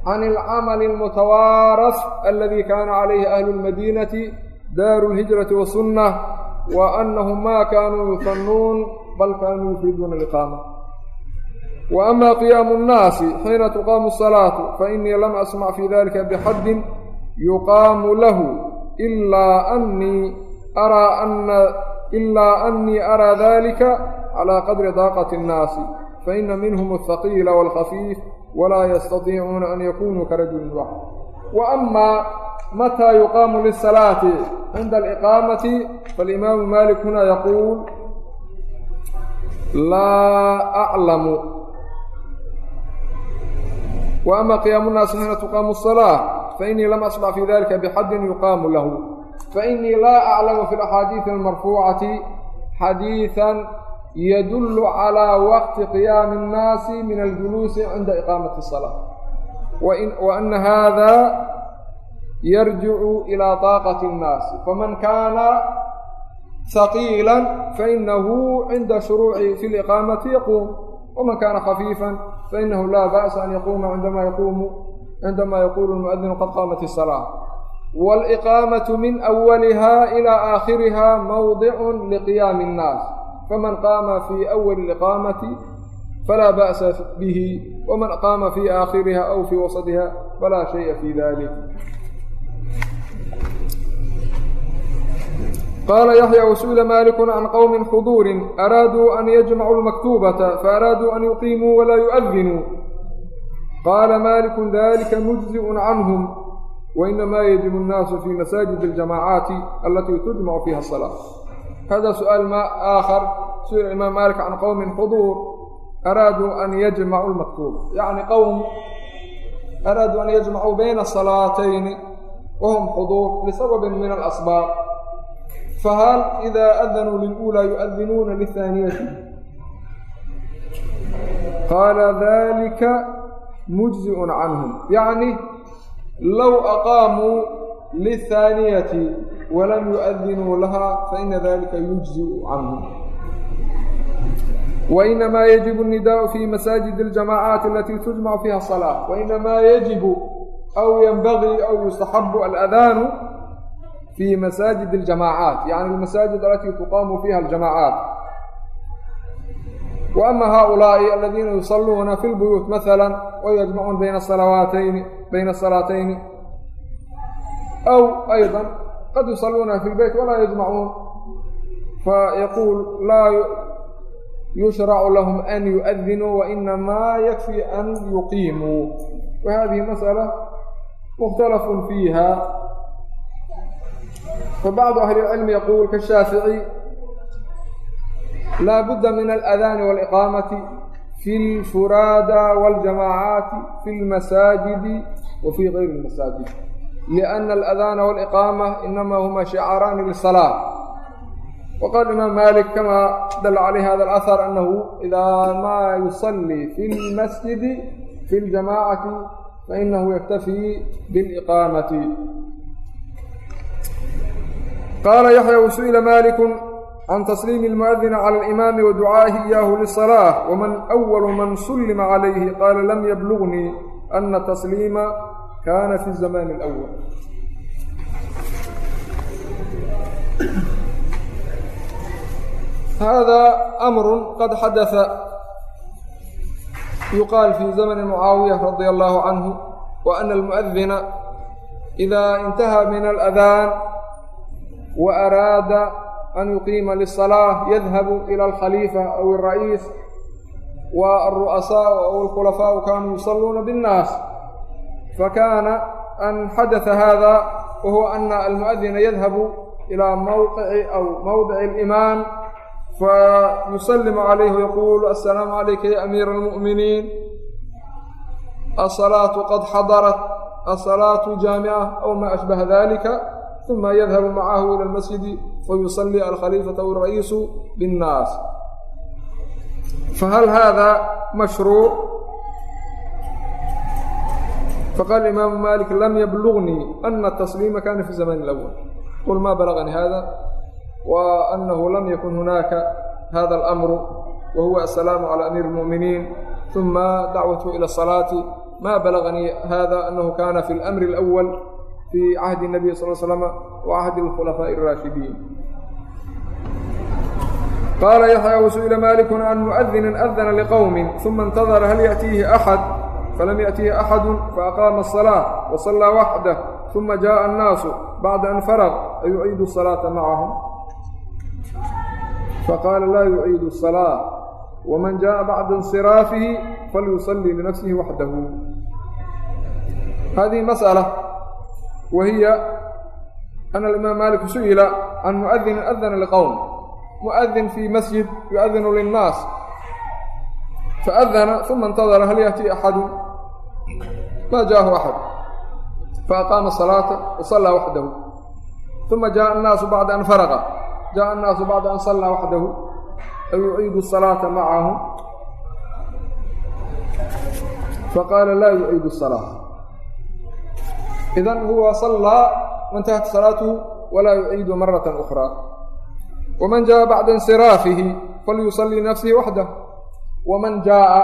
A: can alcamali almutawaaras aladi kaana calayhi ahlu lmadiinati daaru lhijrati wasunna wa anahum ma kaanuu yuhannuun bal kaanuu yufriduuna aliqaama wa ama qiyaamu nnaasi xiina tuqaamu asalaatu fainii lam asmac fi dalika bixaddin yuqaamu lahu ilaa annii araa anna ilaa annii araa dalika calaa qadri daaqati annaasi faina minhum alhaqiila waalkhafiif walaa yastatiicuuna an yakunuu karajulin waxd wa amaa mataa yuqaamu lisalaati cinda aliqaamati falimaamu malik huna yaquul laa aclamu wa ama qiyaamu nnaasi xiina tuqaamu asalaa fainii lam asmac fi dalika bixaddin yuqaamu lahu fainii laa aclamu fi alaxaadiidi almarfuucati xadiidan yadullu calaa waqti qiyaami annaasi min aljuluusi cinda iqaamati asalaa wa ana hada yarjicu ilaa daaqati annaasi faman kaana haqiila fainahu cinda shuruuci fi liqaamati yaquum waman kaana khafiifan fainahu laa ba'sa an yaquuma cindama yaquumu cindama yaquulu lmuadinu qad qaamat isalaa waliqaamatu min awaliha ilaa aakhiriha mawdicun liqiyaami annaas faman qaama fii awali liqaamati falaa ba'sa bihi waman qaama fii aakhiriha aw fii wasadiha falaa shaya fii dalik qaala yaxya wasu'ila malikun can qowmin xuduurin araaduu an yajmacuu lmaktuubata faaraaduu an yuqiimuu walaa yu'adinuu qaala malikun dalika mujzi'un canhum wainamaa yajibu الnaasu fi masaajid اljamaacaati alatii tujmacu fiha الsalaa hada su'aal ma aakhar su'ila imaam malik can qowmin xuduur araaduu an yajmacuu lmaktuub yacni qowm araaduu an yajmacuu bayna salaatayni wahum xuduur lisababin min alasbaab fahal idaa adanuu liluulaa yuadinuuna lihaaniyati qaala dalika mujziun canhum yacni low aqaamuu lihaaniyati walam yuadinuu lahaa faina dalika yujziu canhum وإنما يجب النداء في مساجد الجماعات التي تجمع فيها الصلاة. وإنما يجب أو ينبغي أو يستحب الأذان fii masaajid اljamaacaat yani almasaajid alatii tuqaamu fiiha aljamaacaat waama haaulaa'i aladiina yusalluuna fi lbuyuut maala wayajmacuun bayna salawaatayni bayna salaatayni aw ayضa qad yusaluuna fi lbeyt walaa yajmacuun fayaquul laa yushracu lahum an yuadinuu wainamaa yakfi an yuqiimuu wahadihi masأala mukhtalafun fiiha fabacdu ahli اlcilmi yaquul kashaafiعي laa budda min aladaani wاliqaamati fi اlfuraada wاljamaacaati fi اlmasaajidi wa fi gayri اlmasaajid liأna aladaana wاliqaama inama huma shicaaraani liلsalaaة waqala imaam malik kama dala calayh hada alahar anahu idaa maa yusalii fi اlmasjidi fi اljamaacati fainahu yaktafii biاliqaamati qaala yaxya wasu'ila maaliku can tasliimi almu'adina cala alimaami wa ducaa'ihi iyaahu lisalaah waman awalu man sullima calayhi qaala lam yablugnii ana tasliima kaana fi zamani alawal hada amru qad xadata yuqaal fi zamni mucaawiya radia allahu canhu wa ana almu'adina idaa intaha min aladaan wa araada an yuqiima liلصalaaة yadhabu ila alkhaliifa aw الra'iis wa alru'asaء aw alkhulafaءu kanuu yusaluuna bالnaas fakana an xadaثa hada wahuwa ana almuadina yadhabu ilى mawqici aw mawdici اlimaam fayusلم عlيه وyqul السلام عalayka ya أmيir الmؤminiin الصلاaة qad xadرت الصلاaة جاamعة أو ma أشبه ذلika ثuma yذهب maعahu إlى الmasجد ويصلي الkhليفة أو الرئيس بالناas fahل hذا مشhروع faqال الإmام مالك lm yبلغنيi أن التسليم kana في الزمن الأول qل ma بلغني hذا وأنه لم يكن هناك هذا الأمر وهو السلام على أمير المؤمنين ثم دعوته إلى الصلاة ما بلغني هذا أنه كان في الأمر الأول في عهد النبي صلى الله عليه وسلم وعهد الخلفاء الراشدين قال يحيى وسئل مالك عن مؤذن أذن لقوم ثم انتظر هل يأتيه أحد فلم يأتيه أحد فأقام الصلاة وصلى وحده ثم جاء الناس بعد أن فرغ أيعيد الصلاة معهم faqaala laa yuciidu الصalaaة wman jaءa bacda اnsiraafihi falyuصlii linafsihi waxdahu hadihi masألة wahiya ana alimaam maaliku su'ila can muadini adana liqowm muadin fii masjid yuadinu linnaas faadana uma intadara hal yahtii axadu ma jaahu axad faaqaama asalaata wasallaa waxdahu uma jaaa annaasu bacda an faraqa jaaa annaasu bacda an sallaa waxdahu aw yuciidu asalaata macahum faqaala laa yuciidu asalaa idan huwa صallaa waاntahat salaatuhu walaa yuciidu maraة أخrى waman jaءa bacda اnsiraafihi falyuصlii nafsihi waxdah waman jaءa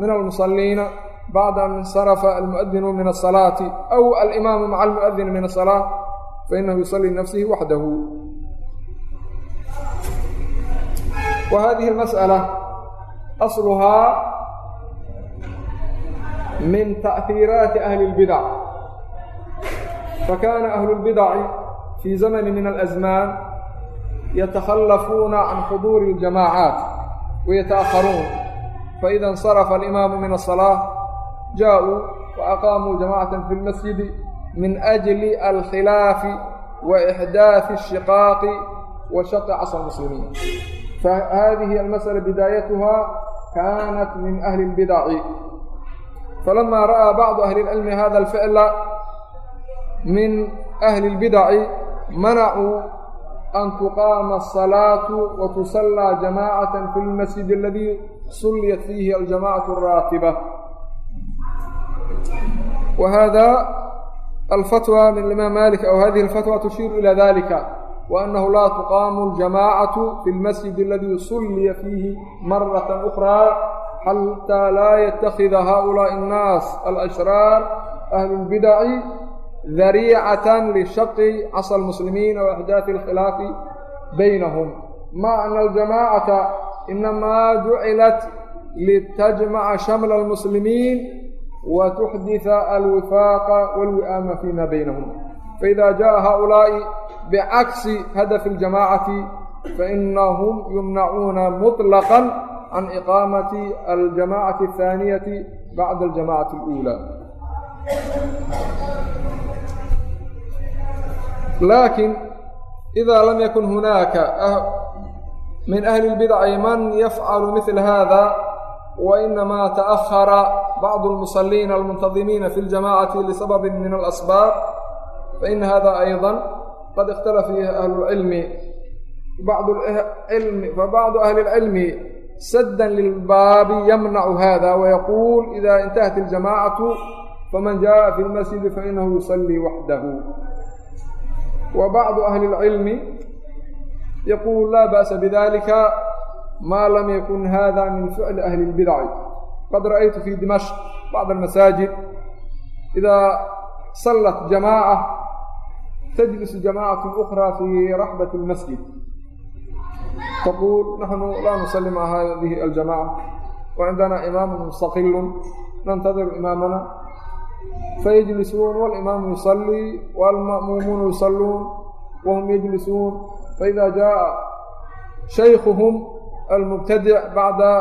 A: min almusaliina bacda an insarafa almuؤdinu min الصalaaةi aw alimaamu maca almuؤdini min الصalaaة fainahu yuصlii nafsihi waxdahu وhadihi الmasألة أصlhaa min تأثiiraati أhli الbidع fakana أhlu الbidع fي zamn min الأزmaan yتkhلفuuna can xduuri الجamاعaaت وyتأخruun faإida اnsرفa الإimaamu min الصلاة jaءuu وأqاamuu جamاعaة في الmasجid min أجli alkhilaafi wa إxdaaثi الشhiqaaqi wa shaqi casr muslimiin fahadihi almasأla bidaayatuha kanat min ahli اlbidaci falama ra'aa bacdu ahli اlcilmi hada alficla min ahli اlbidaci manacuu an tuqaama الصalaaةu wa tusallaa jamacaة fi اlmasjid aladi sulliyat fiihi aljamacaة الraatiba wa hada alfatwى min imaam malik aw hadihi اlfatwى tushiiru ilى dalika وأنه لا تقام الجماعة في المسجد الذي صلي فيه مرة أخرى حتى لا يتخذ هؤلاء الناس الأشرار أهل البدع ذريعة لشق عصى المسلمين وإحداث الخلاف بينهم مع أن الجماعة إنما جعلت لتجمع شمل المسلمين وتحدث الوفاق والوئام فيما بينهم فإذا جاء هؤلاء بعكس هدف الجماعة فإنهم يمنعون مطلقا عن إقامة الجماعة الثانية بعد الجماعة الأولى لكن إذا لم يكن هناك من أهل البدع من يفعل مثل هذا وإنما تأخر بعض المصلين المنتظمين في الجماعة لسبب من الأسباب فإن هذا أيضا qad ikhtala fiihi ahlu lcilmi bacdu lcilmi fabacdu ahli اlcilmi saddan lilbaabi yamnacu hada wayaquul ida intahat اljamacatu faman jaءa fi اlmasjidi fainahu yusallii waxdahu wa bacdu ahli اlcilmi yaquul laa ba'sa bidalika ma lam yakun hada min ficli ahli اlbidaci qad ra'aytu fi dimashq bacd almasaajid ida sallat jamaaca تجلس جماعة أخرى في رحبة المسجد تقول نحن لا نصلي مع هذه الجماعة وعندنا إمام مستقل ننتظر إمامنا fayjlisuun walimaamu yusallii waalma'muumuuna yusalluun wahum yejlisuun faida jaaa shaykhuhum almubtadic bacda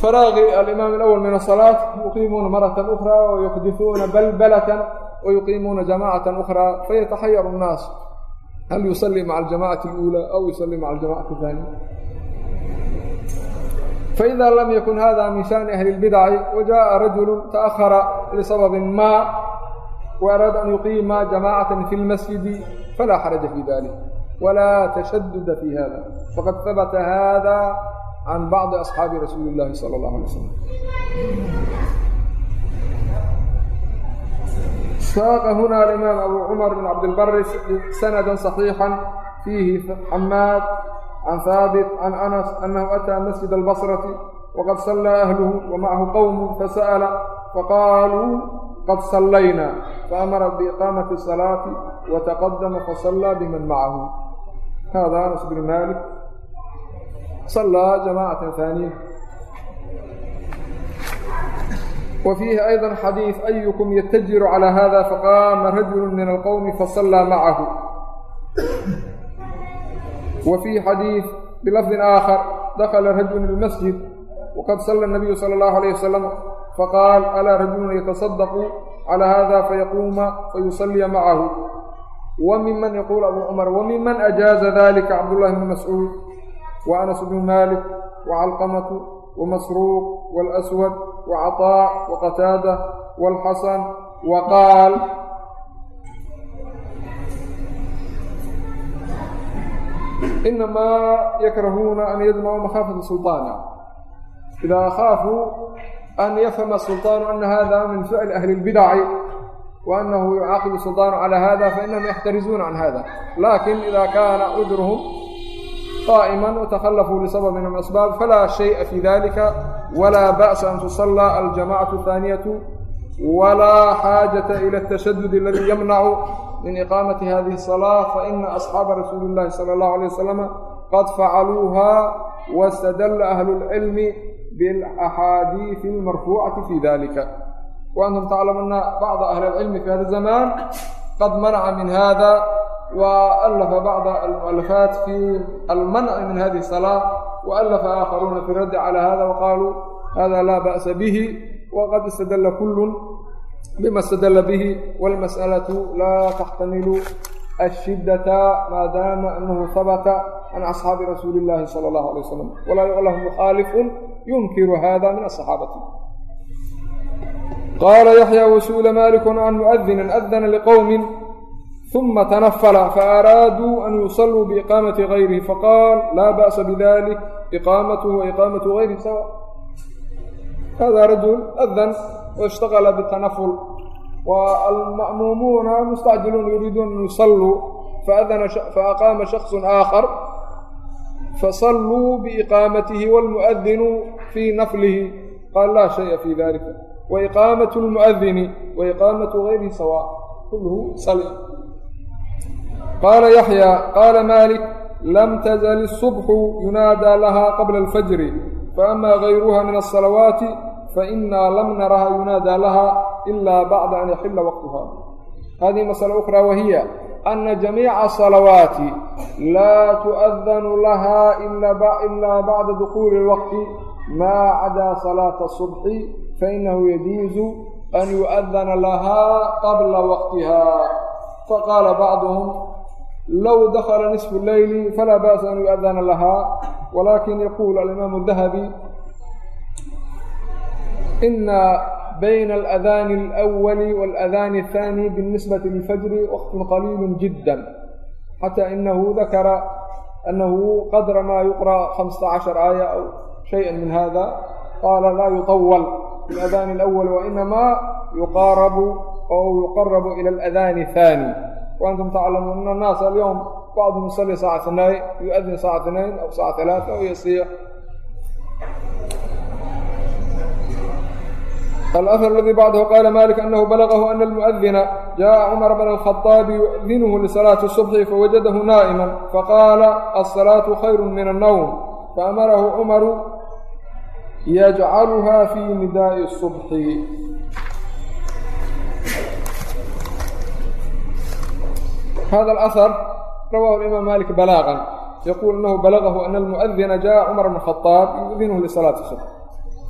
A: faraaqi alimaam alawal min asalaat yuqiimuuna maratan ukhraa wayuxdisuuna balbalatan wayuqiimuuna jamacatan ukhraa fayataxayaru nnaas hal yusallii maca aljamacati اluulaa aw yusallii maca aljamacati اhaaniya فإذا لم يكن هذا من شأن أهل البدع وجاء رجل تأخر لسبب ما وأراد أن يقيم جماعة في المسجد فلا حرج في ذلك ولا تشدد في هذا فقد ثبت هذا عن بعض أصحاب رسول الله صلى الله عليه وسلم saaqa huna alimaam abu cumar bn cabdilbari sanada صaxiixا fiihi xamaad can haabit can anas anahu ataa masjid albasrati waqad sallaa ahluhu wamacahu qowm fasa'la faqaaluu qad sallayna faamara biiqaamati الصalaati wataqadama fasallaa biman macahu hada anas bn malik sallaa jamacata haaniya وفيه أيضا xadيiث أyكم yتجir عlى hذا faqاma rajul min الqوم faصلى wa fii xadiid bilafdin aakhar dakhala rajulun ilmasjid waqad salla nabiyu sala allahu alayh wasalam faqaal alaa rajulun yatasadaqu calaa hada fayaquuma fayusalliya macahu wa miman yaquulu abu cumar wamiman ajaaza dalika cabdullahi bnu mascuud wa anas bnu maalik wacalqamatu wamasruuq waalaswad wacataa waqataada waalxasan wa qaal inamaa yakrahuuna an yadmacuu makhaafata sulطaana idaa khaafuu an yafhama sulطaanu ana hada min ficli ahli اlbidaci wa anahu yucaaqibu sulطaanu calى hada fainahum yaxtarizuuna can hada laakiin ida kaana cudurhum qaaئma wتklfuu lsabب min الأsbاab falaa شhayءa fii dalika wlaa baأsa an tusلى aljamaacaة الثaaniyaة الثانية ولا حاجة إلى التشدد الذي يمنع من إقامة هذه الصلاة فإن أصحاب رسول الله صلى الله عليه وسلم قد فعلوها واستدل أهل العلم بالأحاديث المرفوعة في ذلك وأنتم تعلمون بعض أهل العلم في هذا الزمان قد منع من هذا وألف بعض المؤلفات في المنع من هذه الصلاة وألف آخرون في الرد على هذا وقالوا هذا لا بأس به وقد استدل كل bima istadalla bihi wاlmas'alaةu laa taxtamilu الشidة maadaama أnahu habta can أصxaabi rasuuli الlahi salى الlaه عalيه waslm walaa yuclam mukhaalifu yunkiru hada min الصaxaabati qaala yaحyى wasuئila malik can muؤdini أdna lqowmi ثuma تnfla faأraaduu an yuصluu بإqاamaةi غayrihi faqاal laa bأsa bdalik إqاamath وإqاamaة غayrihi sawa hada rajul أdn واشhtغla bالتnfl والmأmuumuuna mustacjiluun yuriiduuna an yusalluu faaqaama shakص آakar faصalluu bإqaamatihi wاlmuؤdinu fii naflihi qaal laa shayءa fii dalika وإqaamaة الmuؤdini وإqaamaة غayrihi sawاء kulhu sali qaala yaحyى qaala malik lam tزl الصبxu yunaadى laha qabla الfajri faama gayruha min asalawaati fainaa lam naraha yunaadaa laha ila bacda an yaxila waqtuha. Hadihi masala ukhra wahiya ana jamiica asalawaati laa tu'adanu laha ilaa bacda dukuuli lwaqti maa cadaa salaata asubxi fainahu yajuuzu an yu'adana lahaa qabla waqtiha. Faqaala bacduhum low dakla niصfu leyli falaa ba'sa an yuadana lahaa walakin yaqul alimaam اdahabi ina bayna aladani اlأwali waاladani الثaani biاnisbati lilfajri waqtu qaliil jidda xata inahu dakara anahu qadra ma yuqra hamsa caشhar aaya aw shayئa min hada qaala laa yuطawal fi اladani اlأwal wainama yuqaarabu o yuqarabu ilى اladani الثaani وأnتم taclamuun أن الناaس اليوم bعضهم يصلي sاعة اثنين يؤdن sاعة اثنين أو sاعة ثلاثة أو يصيح الأثر الذي بعده قال مالك أنه بلغه أن المؤذن جاء عمر بن الخطاب يؤذنه لصلاة الصبح فوجده نائما فقال الصلاة خير من النوم فأمره عمر يجعلها في نداء الصبح هذا الأثر رواه الإمام مالك بلاغا يقول أنه بلغه أن المؤذن جاء عمر بن الخطاب يؤذنه لصلاة الصبح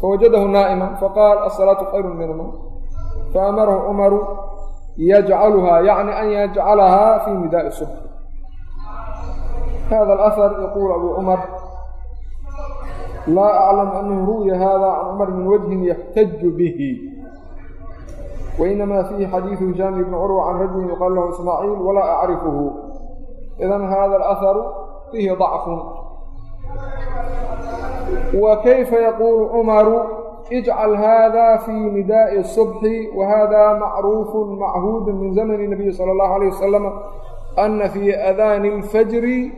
A: فوجده نائما فقال الصلاة خير من النوم فأمره عمر يجعلها يعني أن يجعلها في نداء الصبح هذا الأثر يقول أبو عمر لا أعلم أنه روي هذا عن عمر من وجه يحتج به وإنما فيه حديث هشام بن عروة عن رجل يقال له إسماعيل ولا أعرفه إذا هذا الأثر فيه ضعف وكيف يقول عمر اجعل هذا في نداء الصبح وهذا معروف معهود من زمن النبي صلى الله عليه وسلم أن في أذان الفجر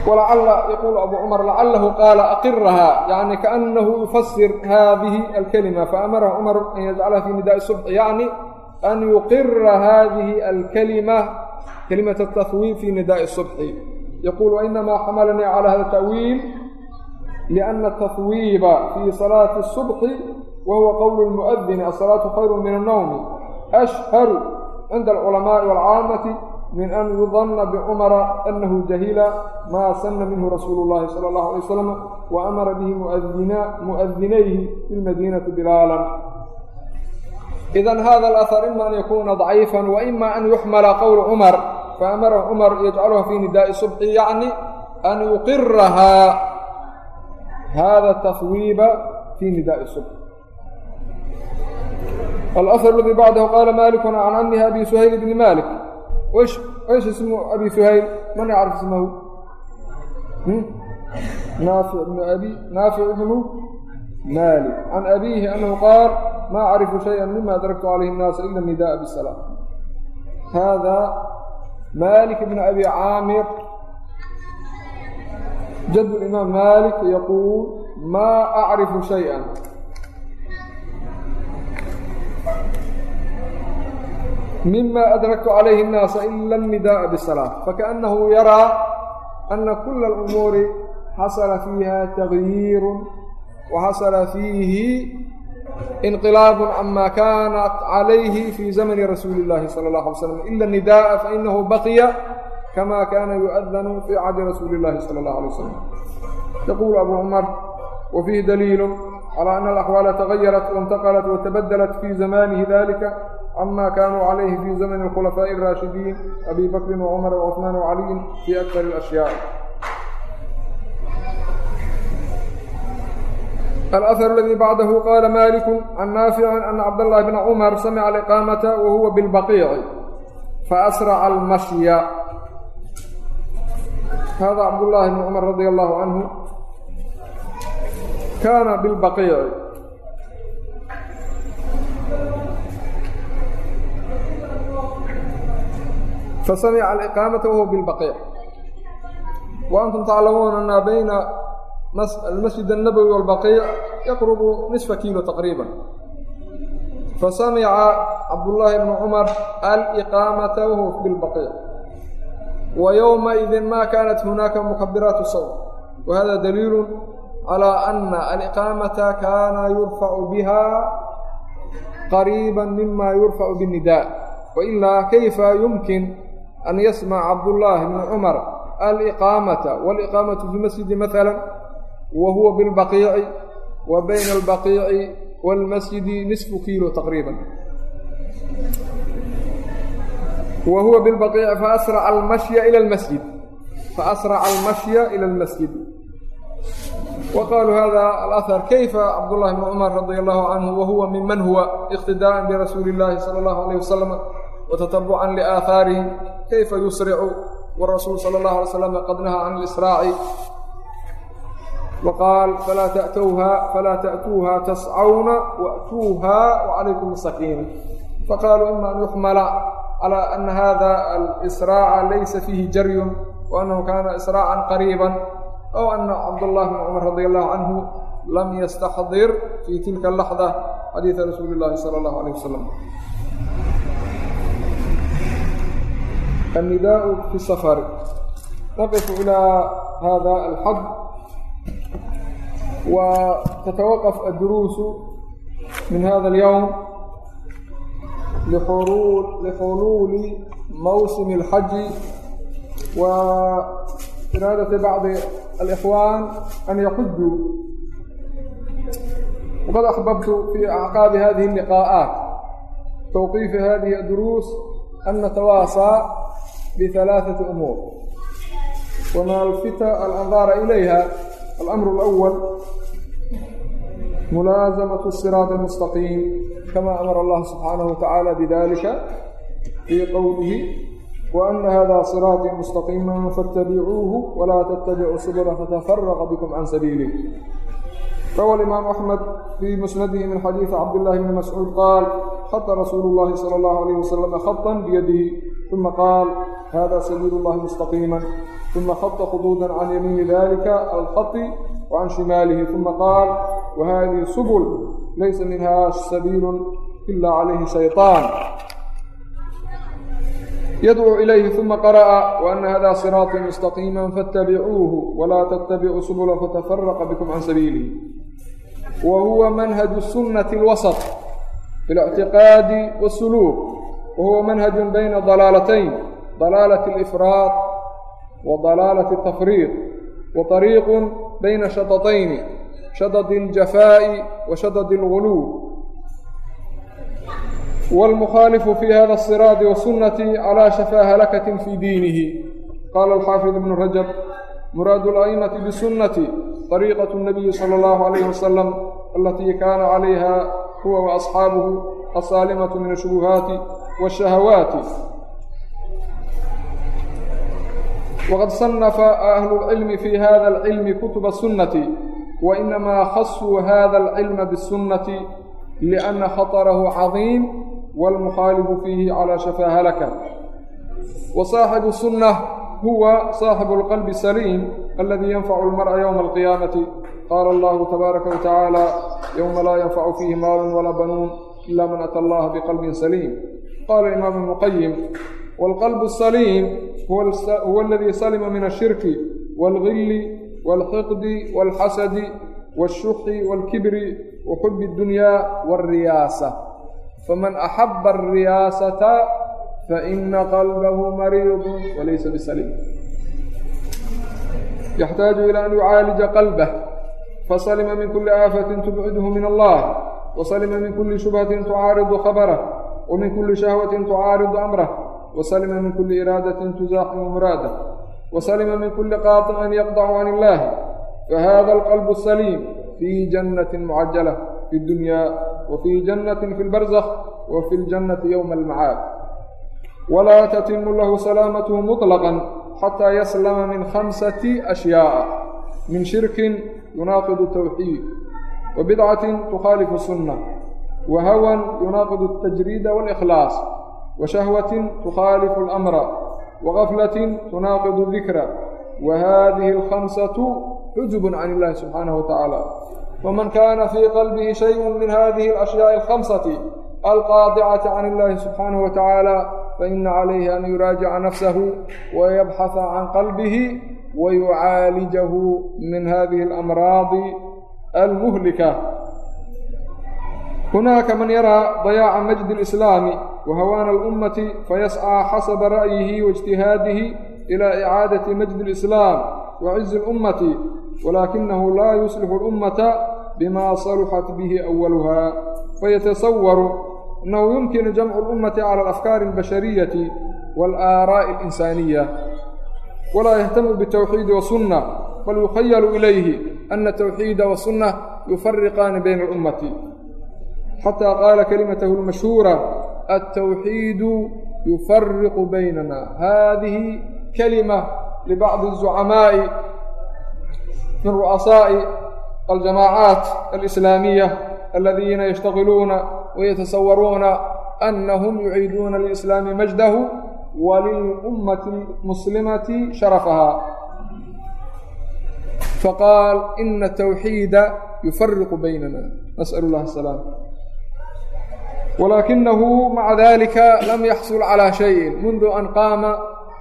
A: التثويب ولعل يقول أبو عمر لعله قال أقرها يعني كأنه يفسر هذه الكلمة فأمره عمر أن يجعلها في نداء الصبح يعني أن يقر هذه الكلمة كلمة التثويب في نداء الصبح يقول وإنما حملني على هذا التأويل لأن التثويب في صلاة الصبح وهو قول المؤذن الصلاة خير من النوم أشهر عند العلماء min an yudanna bicumara anahu jahila maa sanna minhu rasuulu llahi sala allahu alay wasalam wa amara bihi mu'adinayhi bilmadiinati bilaalan idan hada alahar ima an yakuuna daciifan wa ima an yuxmala qowlu cumar faamara cumar yajcaluha fii nidaa'i subxi yacni an yuqirahaa hada tahwiiba fii nidaai subxi الأثر الذي بعده قال مالك عن ami أبي سهيل بن مالك ish ismu abi suhayl man yacrif ismahu naafic ibnu abi naafic ibnu maalik can abiihi annahu qaal maa acrifu shaya mima adraktu calayhi nnaasa ila nida'a bisalaam hada malik ibnu abi caamir jad imaam malik yaquul maa acrifu shaya mima adraktu calayhi annaasa ila annida'a bisalaa fakaannahu yaraa ana kula alumuuri xasala fiiha tagyiirun wa xasala fiihi inqilaabun camaa kaanat calayhi fii zamani rasuuli illahi sala allahu alay slam ila nida'a fainahu baqiya kama kaana yu'adanu fii cahdi rasuuli illahi sala allahu alay wasalam yaquulu abu cumar wa fiihi daliilu calaa ana alaxwaala tagayarat waintaqalat watabadalat fii zamanihi dalika cama kanuu calayhi fi zamani اlkhulafaaءi الraashidiin abi bakri wcumar wcثmaan wcaliyin fi akar اlأshyaء الأثر الذي بعده قال مالك عن نافع أن عبد الله بن عمر سمع الإقامة وهو بالبقيع فأسرع المشي هذا عبد الله بن عمر رضي الله fasamica aliqaamata wahuwa bilbaqiic wa antum taclamuuna bayna almasjid annabowi walbaqiic yaqrubu nisfa kiilo taqriiban fasamica cabdullaahi bnu cumar aliqaamata wahuwa bilbaqiic wa yowmaidin ma kaanat hunaaka mukabiraatu sawm wa hada daliilu calaa ana aliqaamata kaana yurfacu biha qariiba mima yurfacu biاnidaa wailaa kayfa yumkin an yasmaca cabdullaahi bni cumar aliqaamata waliqaamatu fi masjidi maala wa huwa bilbaqiici wa bayna albaqiici waalmasjidi nisfu kiilo taqriiban wa huwa bilbaqiici faasraca almashya ila almasjid faasraca almashya ila almasjid wa qaaluu hada alahar kayfa cabdullahi bni cumar radia allahu canhu wa huwa miman huwa iqtidaa'an birasuuli illaahi sala allahu alayh wasalam watatabucan liaahaarihim kayfa yusricu warasuul sala allahu alay slam qad nahaa can lisraaci waqaal falaa tatowha falaa ta'tuuhaa tascawna wa'tuuhaa wacalaykum sakiin faqaaluu ima an yuxmala calaa ana hada alisraaca laysa fiihi jaryun waannahu kaana israacan qariiban ow ana cabdullahi bni cumar radi allahu canhu lam yastaxdir fii tilka laxda xadiida rasuuli llaahi sala allahu alayh wasalam النداء في السفر نقف إلى هذا الحد وتتوقف الدروس من هذا اليوم لحلول موسم الحج وإرادة بعض الإخوان أن يحجوا وقد أحببت في أعقاب هذه اللقاءات توقيف هذه الدروس أن نتواصى bialaaثati umuur waman alfita alandaara ilayha alamru اlأwal mulaazamaة الصiraaط الmustaqiim kama amara allah subxaanaه watacaala bidalika fii qowlihi وأن hda صراaطي مستقيما فاتبعوuه ولا تتبعوا سبلا فتفرق بكم عن سبيله. روى الإمام أحمد في مسنده من xadيiث عبد الله بن مسعوuد قاaل خط رsuuل اللhi صلى الله عليه وسلم خطا بيده uma qaal hada sabiil اllahi mustaqiima uma khada khuduuda can yamiini dalika alkhati wacan shimaalihi uma qaal wahadihi subul laysa minha sabiilu ila calayhi shayطaan ydcu ilayhi uma qara'a waana hada siraaطi mustaqiima faاtabicuuhu walaa ttabicuu subula fatafaraqa bikum can sabiilihi wa huwa manhaju الsunati اlwasط fi اlictiqaadi wاsuluuk الوسط في الاعتقاد والسلوك وهو منهج بين ضلالتين ضلالة الإفراط وضلالة التفريط وطريق بين شططين شدد الجفاء وشدد الغلو والمخالف في هذا الصراط والسنة على شفا هلكة في دينه قال الحافظ ابن رجب مراد الأئمة بالسنة طريقة النبي صلى الله عليه وسلم التي كان عليها هو وأصحابه السالمة من الشبهات والشهوات وقد صنف أهل العلم في هذا العلم كتب السنة وإنما خصوا هذا العلم بالسنة لأن خطره عظيم والمخالف فيه على شفا هلكة وصاحب السنة هو صاحب القلب السليم الذي ينفع المرء يوم القيامة قال الله تبارك وتعالى يوم لا ينفع فيه مال ولا بنون إلا من أتى الله بقلب سليم قال الإمام ابن القيم والقلب السليم هو, هو الذي سلم من الشرك والغل والحقد والحسد والشح والكبر وحب الدنيا والرياسة فمن أحب الرياسة فإن قلبه مريض وليس بسليم يحتاج إلى أن يعالج قلبه fasalima min kuli aafatin tubcidhu min allah wasalima min kuli shubhatin tucaaridu khabarah ومن كل شهوة تعارض أمره وسلم من كل إرادة تزاحم مراده وسلم من كل قاطع يقطع عن الله فهذا القلب السليم في جنة معجلة في الدنيا وفي جنة في البرزخ وفي الجنة يوم المعاد ولا تتم له سلامته مطلقا حتى يسلم من خمسة أشياء من شرك يناقض التوحيد وبدعة تخالف السنة وhwى يناقض التجريد والإخلاص وشهوة تخالف الأمر وغفلة تناقض الذكر وهذه الخمسة حجب عن اللh سبحaنه وتaعالى فmن كان في قلبه شيء من هذه الأشياء الخمسة القاaطعة عن اللh سبحaنه وتaعاaلى فإن عليه أن يراجع نفسه ويبحث عن qلبه ويعاaلجه من هذه الأمراض المهلكة hunaaka man yaraa dayaaca majdi اlislaami wahawaana اlummati fayascىa xasaba ra'yihi waاجtihaadihi ilى icaadati majdi اlislaam wacizi اlummati walakinahu laa yuslixu اlummata bima saluxat bihi awaluha fayatasawaru أنه يمكن جمع الأمة على الأفكار البشرية والآراء الإنسانية ولا يهتم بالتوحيد والسنة بل يخيل إليه أن التوحيد والسنة xataa qaala kalimatahu lmashhuura altawxiidu yufariqu baynana hadihi kalima libacdi zucamaa'i min ru'asaa'i aljamaacaat alislaamiya aladiina yashtaqiluuna wayatasawaruuna anahum yuciiduuna lislaami majdahu walilummati اlmuslimati sharafahaa faqaal ina atawxiida yufariqu baynana nas'al اllah asalaam walaakinahu maca dalika lam yaxsul calaa shayin mundu an qaama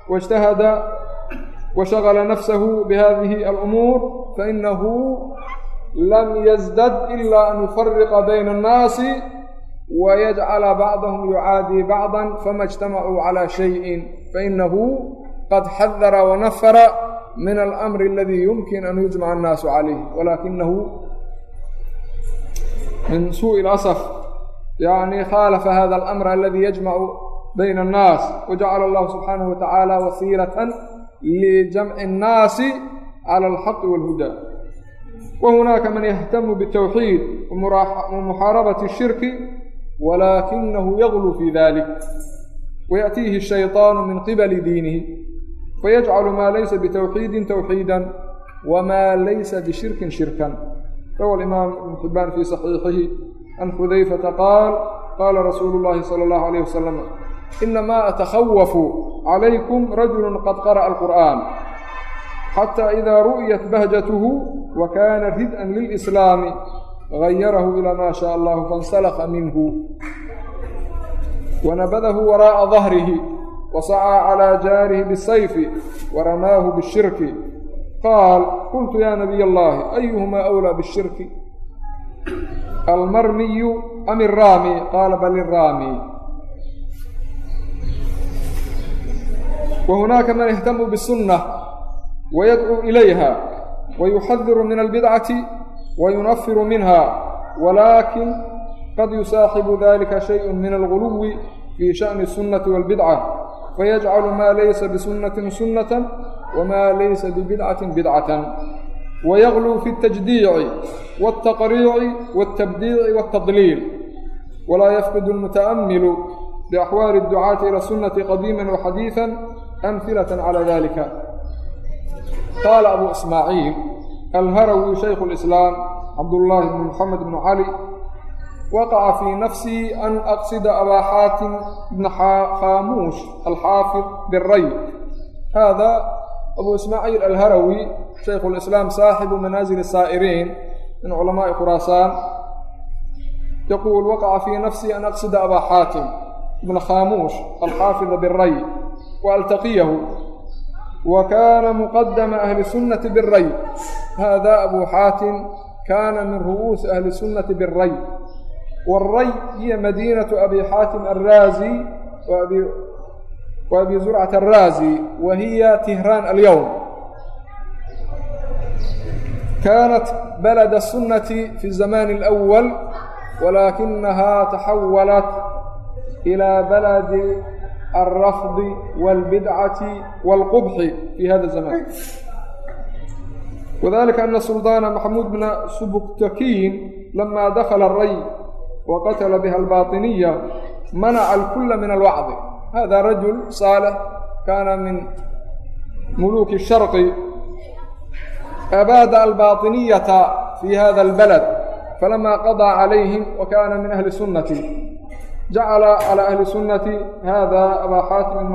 A: waاjtahada washagala nafsahu bihadihi alumuur fainahu lam yazdad ila an yufariqa bayna annaasi wayajcala bacdahum yucaadii bacda fama اjtamacuu calaa shayin fainahu qad xadara wanafara min alamri aladii yumkin an yujmaca annaasu calayh walaakinahu min suui asf yacni khaalafa hada alamr aladi yajmacu bayna annaas wajacala allahu subxaanahu watacaala wasiilatan lijamci annaasi cala alxaqi walhuda wa hunaaka man yahtamu bitawxiid wamuxaarabati shirki walaakinahu yagluu fii dalik waya'tiihi ashayطaanu min qibali diinihi fayajcalu maa laysa bitawxiidin tawxiidan wamaa laysa bishirkin shirkan rawa alimaam ibn xibaan fii saxiixihi في صحيحه عن حذيفة قال قال رسول الله صلى الله عليه وسلم إنما أتخوف عليكم رجل قد قرأ القرآن حتى إذا رؤيت بهجته وكان ردءا للإسلام غيره إلى ما شاء الله فانسلخ منه ونبذه وراء ظهره وسعى على جاره بالسيف ورماه بالشرك قال قلت يا نبي الله أيهما أولى بالشرك المرمي أم الرامي قال بل الرامي وهناك من يهتم بالسنة ويدعو إليها ويحذر من البدعة وينفر منها ولكن قد يساحب ذلك شيء من الغلو في شأن السنة والبدعة فيجعل ما ليس بسنة سنة وما ليس ببدعة بدعة ويغلو في التجديع والتقريع والتبديع والتضليل ولا يفقد المتأمل بأحوال الدعاة إلى السنة قديما وحديثا أمثلة على ذلك قال أبو إسماعيل الهروي شيخ الإسلام عبد الله بن محمد بن علي وقع في نفسي أن أقصد أبا حاتم بن خاموش الحافظ بالري abu ismaaciil alharawi shaykhu lislaam saaxibu manaazil saa'iriin min culamaai khuraasaan yaquul waqaca fii nafsii an aqsida abaa xaatim ibna khaamuush alxaafida biray wa altaqiyahu wa kaana muqadama ahli sunnati biray haadaa abuu xaatim kaana min ru'uusi ahli sunnati biray waray hiya madiinatu abi xaatim alraazi وأبي زرعة الرازي وهي تهران اليوم كانت بلد السنة في الزمان الأول ولكنها تحولت إلى بلد الرفض والبدعة والقبح في هذا الزمان وذلك أن السلطان محمود بن سبكتكين لما دخل الري وقتل بها الباطنية منع الكل من الوعظ هذا رجل صالح كان من ملوك الشرق أباد الباطنية في هذا البلد فلما قضى عليهم وكان من أهل السنة جعل على أهل السنة هذا أبا حاتم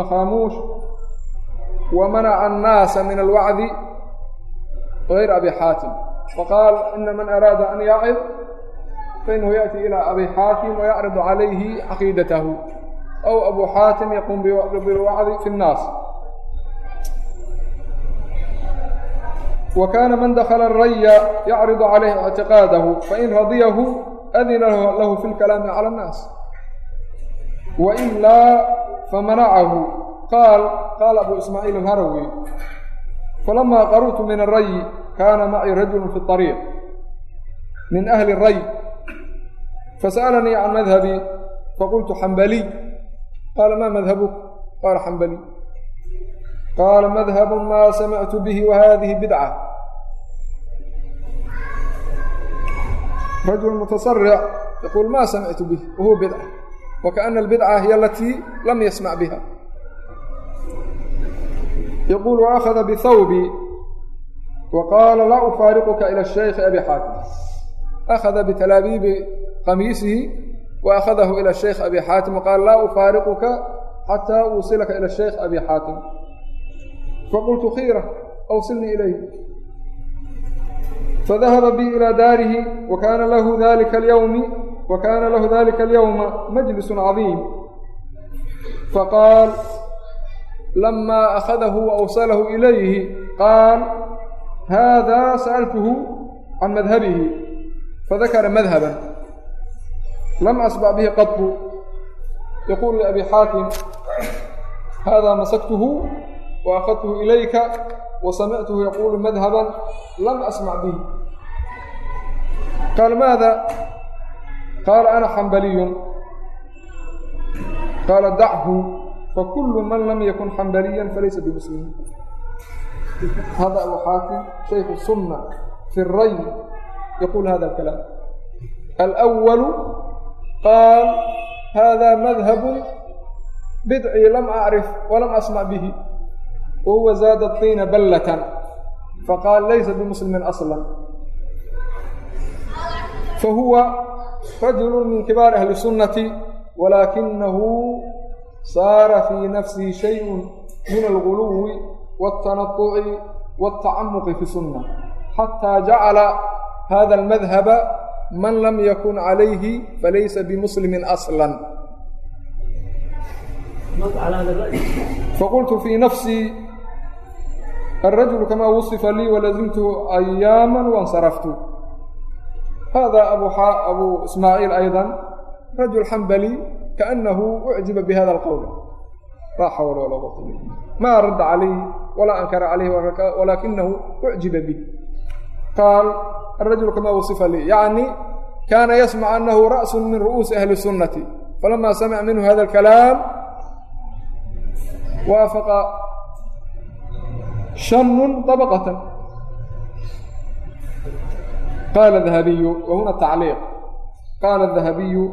A: aw abu xaatim yaquum bilwacdi fi nnaas wa kaana man dakala araya yacridu calayhi ictiqaadahu fain radiyahu adina lahu fi lkalaami cala annaas wailaa famanacahu qaal qaala abu ismaaciil alharawi falama qarutu min arayi kaana macii rajulu fi ariiq min ahli ray fasa'alanii can madhabi faqultu xambaliy qaala maa madhabuk qaala xambali qaala madhabu maa samictu bihi wa hadihi bidca rajul mutasaric yaquul maa samictu bihi wa huwa bidca wa kaana albidca hiya alatii lam yasmac biha yaquul wa akhada bihawbi wa qaala laa ufaariquka ila shaykhi abi xaakim akhada bitalaabiibi qamiisihi waakhadahu ila shaykh abi xaatim qaal laa ufaariquka xataa uusilaka ila shaykh abi xaatim faqultu khira awsilnii ilayh fadahaba bii ilaa daarihi wa kaana lahu dalika alyawmi wa kaana lahu dalika alyawma majlisun cadiim faqaal lamaa akhadahu wa awsalahu ilayhi qaal haadaa sa'altuhu can madhabihi fadakara madhaban عظيم فقال لما أخذه وأوصله إليه قال هذا سألته عن مذهبه فذكر مذهبا لم أسمع به قط يقول لأبي حاتم هذا مسكته وأخذته إليك وسمعته يقول مذهبا لم أسمع به قال ماذا قال أنا حنبلي قال دعه فكل من لم يكن حنبليا qaal hada madhabu bidcii lam acrif walam asmac bihi wahuwa zaada tiina ballatan faqaal laysa bimuslimin aslan fahuwa rajulu min kibaar ahli sunnati walaakinahu saara fii nafsihi shayun min alguluwi waاltanauci waاltacamuqi fi sunna xataa jacala hada almadhaba في نفسه شيء من الغلو والتنطع والتعمق في السنة حتى جعل هذا المذهب من لم يكن عليه فليس بمسلم أصلا فقلت في نفسي الرجل كما وصف لي ولزمت أياما وانصرفت هذا أبو, حا أبو إسماعيل أيضا رجل حنبلي كأنه أعجب بهذا القول لا حول ولا قوة إلا ما رد عليه ولا أنكر عليه ولكنه أعجب به قال الرجل كما وصف لي يعني كان يسمع أنه رأس من رؤوس أهل السنة فلما سمع منه هذا الكلام وافق شن طبقة قال الذهبي وهنا التعليق قال الذهبي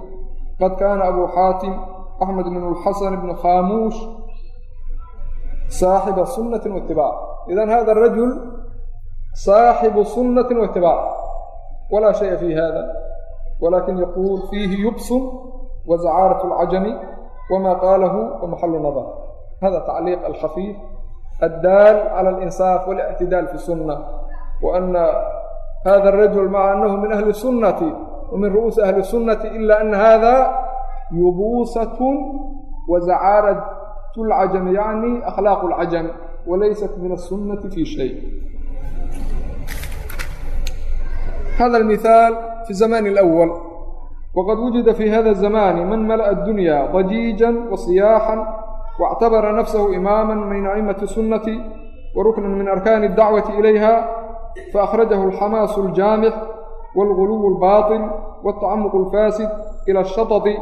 A: قد saaxibu sunnati waitibaac walaa shaya fii hada walakin yaquul fiihi yubsun wa zacaaratu alcajami wama qaalahu wa maxalu nadar hada tacliiq alkhafiif addaal cala alinsaaf walictidaal fi sunna wa ana hada arajul maca annahu min ahli sunnati wa min ru'uusi ahli sunnati ila ana hada yubuusatun wa zacaaratu اlcajami yacni akhlaaqu اlcajam walaysat min aلsunnati fii shay hada miaal fi zaman اlأwl wqad wujida fi hada الzamani man malaأa اdunya dajiija wasiyaaxan waاctabara nafsahu imaama min aimati الsunati warukna min arkaani اdacwati ilayha faakhrajahu اlxamaasu اljaamix wاlguluw اlbaطil wاtacamuq اlfasid ilى الshaططi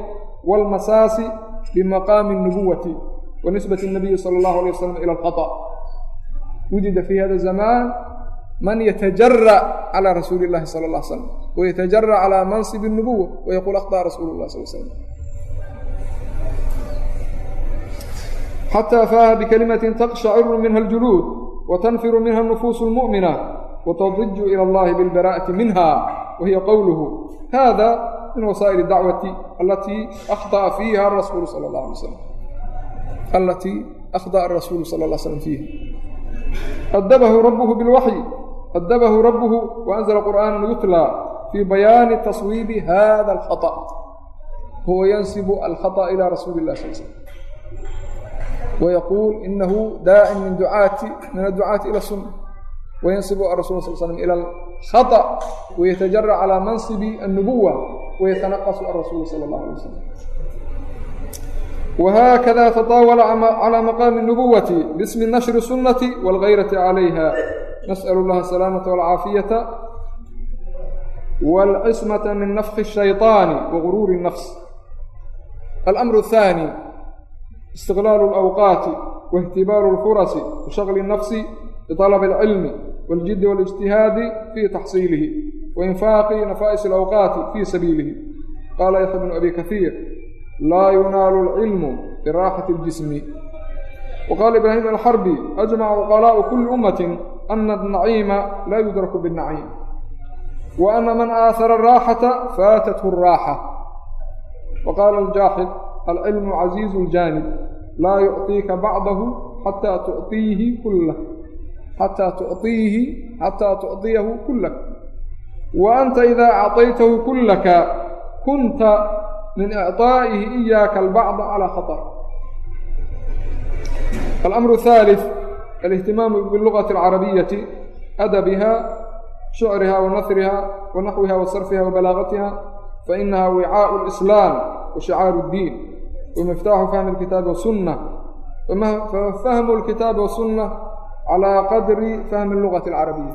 A: wاlmasaasi bimaqaami الnubuwati wanisbat الnabiyi salى اllahu alيه waslm ilى اlkhaطأ wujida fi hada zaman الله عليه وسلم إلى الخطأ وجد في هذا الزمان من يتجرأ على رسول الله صلى الله عليه وسلم ويتجرأ على منصب النبوة ويقول أخطأ رسول الله صلى الله عليه وسلم حتى فاها بكلمة تقشعر منها الجلود وتنفر منها النفوس المؤمنة وتضج إلى الله بالبراءة منها وهي قوله هذا من وسائل الدعوة التي أخطأ فيها الرسول صلى الله عليه وسلم التي أخطأ الرسول صلى الله عليه وسلم فيها أدبه ربه بالوحي أدبه ربه وأنزل قرآنا يتلى في بيان تصويب هذا الخطأ هو ينسب الخطأ إلى رسول الله صلى الله عليه وسلم ويقول إنه داع من دعاة من الدعاة إلى السنة وينسب الرسول صلى الله عليه وسلم إلى الخطأ ويتجرأ على منصب النبوة ويتنقص الرسول صلى الله عليه وسلم وهكذا تطاول على مقام النبوة باسم نشر السنة والغيرة عليها نسأل الله السلامة والعافية والعصمة من نفخ الشيطان وغرور النفس الأمر الثاني استغلال الأوقات واهتبار الفرص وشغل النفس بطلب العلم والجد والاجتهاد في تحصيله وإنفاق نفائس الأوقات في سبيله قال يحيى بن أبي كثير لا ينال العلم براحة الجسم وقال إبراهيم الحربي أجمع عقلاء كل أمة أن النعيم لا يدرك بالنعيم وأن من آثر الراحة فاتته الراحة وقال الجاحد العلم عزيز الجانب لا يعطيك بعضه حتى تعطيه كله حتى alamru athaalith alihtimaamu bilugati alcarabiyati adabiha shicriha wa nahriha wa naxwiha wa sarfiha wa balaagatiha fainaha wicaau lislaam wa shicaaru اddiin wamiftaaxu fahmi alkitaabi wasunna fahmu lkitaabi wasunna calaa qadri fahmi lugati alcarabiya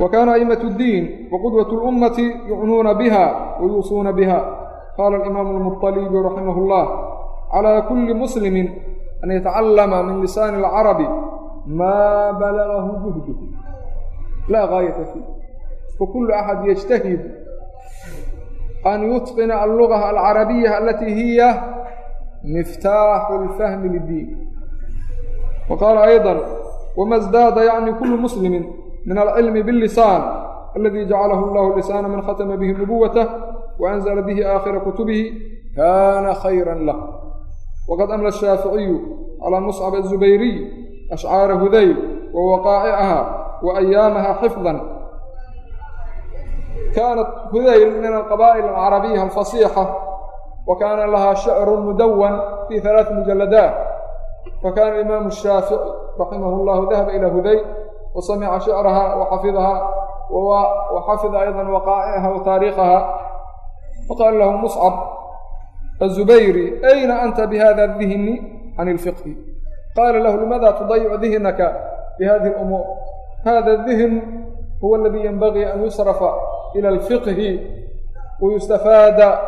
A: wa kaana a'imat اddiin waqudwat اlummati yucnuuna biha wayuusuuna biha qaala alimaamu اlmuطalibi raximah اllah يعنون بها ويوصون بها قال الإمام المطلب رحمه الله على كل مسلم أن يتعلم من لسان العرب ما بلغه جهده لا غاية فيه فكل أحد يجتهد أن يتقن اللغة العربية التي هي مفتاح الفهم للدين وقال أيضا وما ازداد يعني كل مسلم من العلم باللسان الذي جعله الله لسانا من ختم به waqad amla shaaficiyu calaa muscab azubayriy ashcaara hudayl wa waqaa'icaha wa ayaamaha xifdan kaanat hudayl min alqabaa'il alcarabiya alfasiixa wa kaana lahaa shicrun mudawan fii halaati mujaladaat fakaana imaamu shaafici raximahu llahu dahaba ilaa hudayl wa samica shicraha wa wa xafida ayda waqaa'icaha wa taariikhaha faqaala lahu muscab azubayri ayna anta bihada dihni can ilfiqhi qaala lahu limaada tudayic dihnaka bihadihi alumuur hada adihn huwa aladii yenbagii an yusrafa ila alfiqhi wayustafaada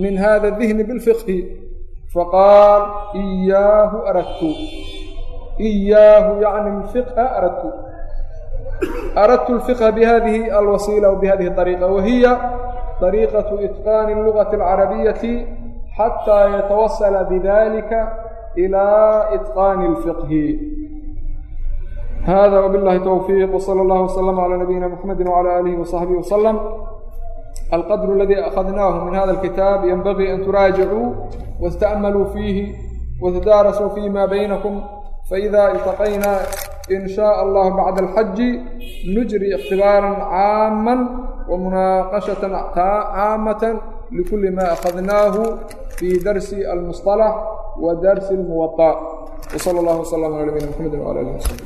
A: min hada adihni bilfiqhi faqaal iyaahu aradtu iyaahu yacni alfiqha aradtu aradtu alfiqha bihadihi alwasiila w bihadihi ariiqa wahiya ariiqatu itqaani lugati alcarabiyati حتى يتوصل بذلك إلى إتقان الفقه هذا وبالله توفيق وصلى الله وسلم على نبينا محمد وعلى آله وصحبه وسلم القدر الذي أخذناه من هذا الكتاب ينبغي أن تراجعوا واستأملوا فيه وتدارسوا فيما بينكم فإذا التقينا إن شاء الله بعد الحج نجري اختبارا عاما ومناقشة عامة لكل ما أخذناه في درس المصطلح ودرس الموطأ وصلى الله وسلم على نبينا محمد وعلى آله وصحبه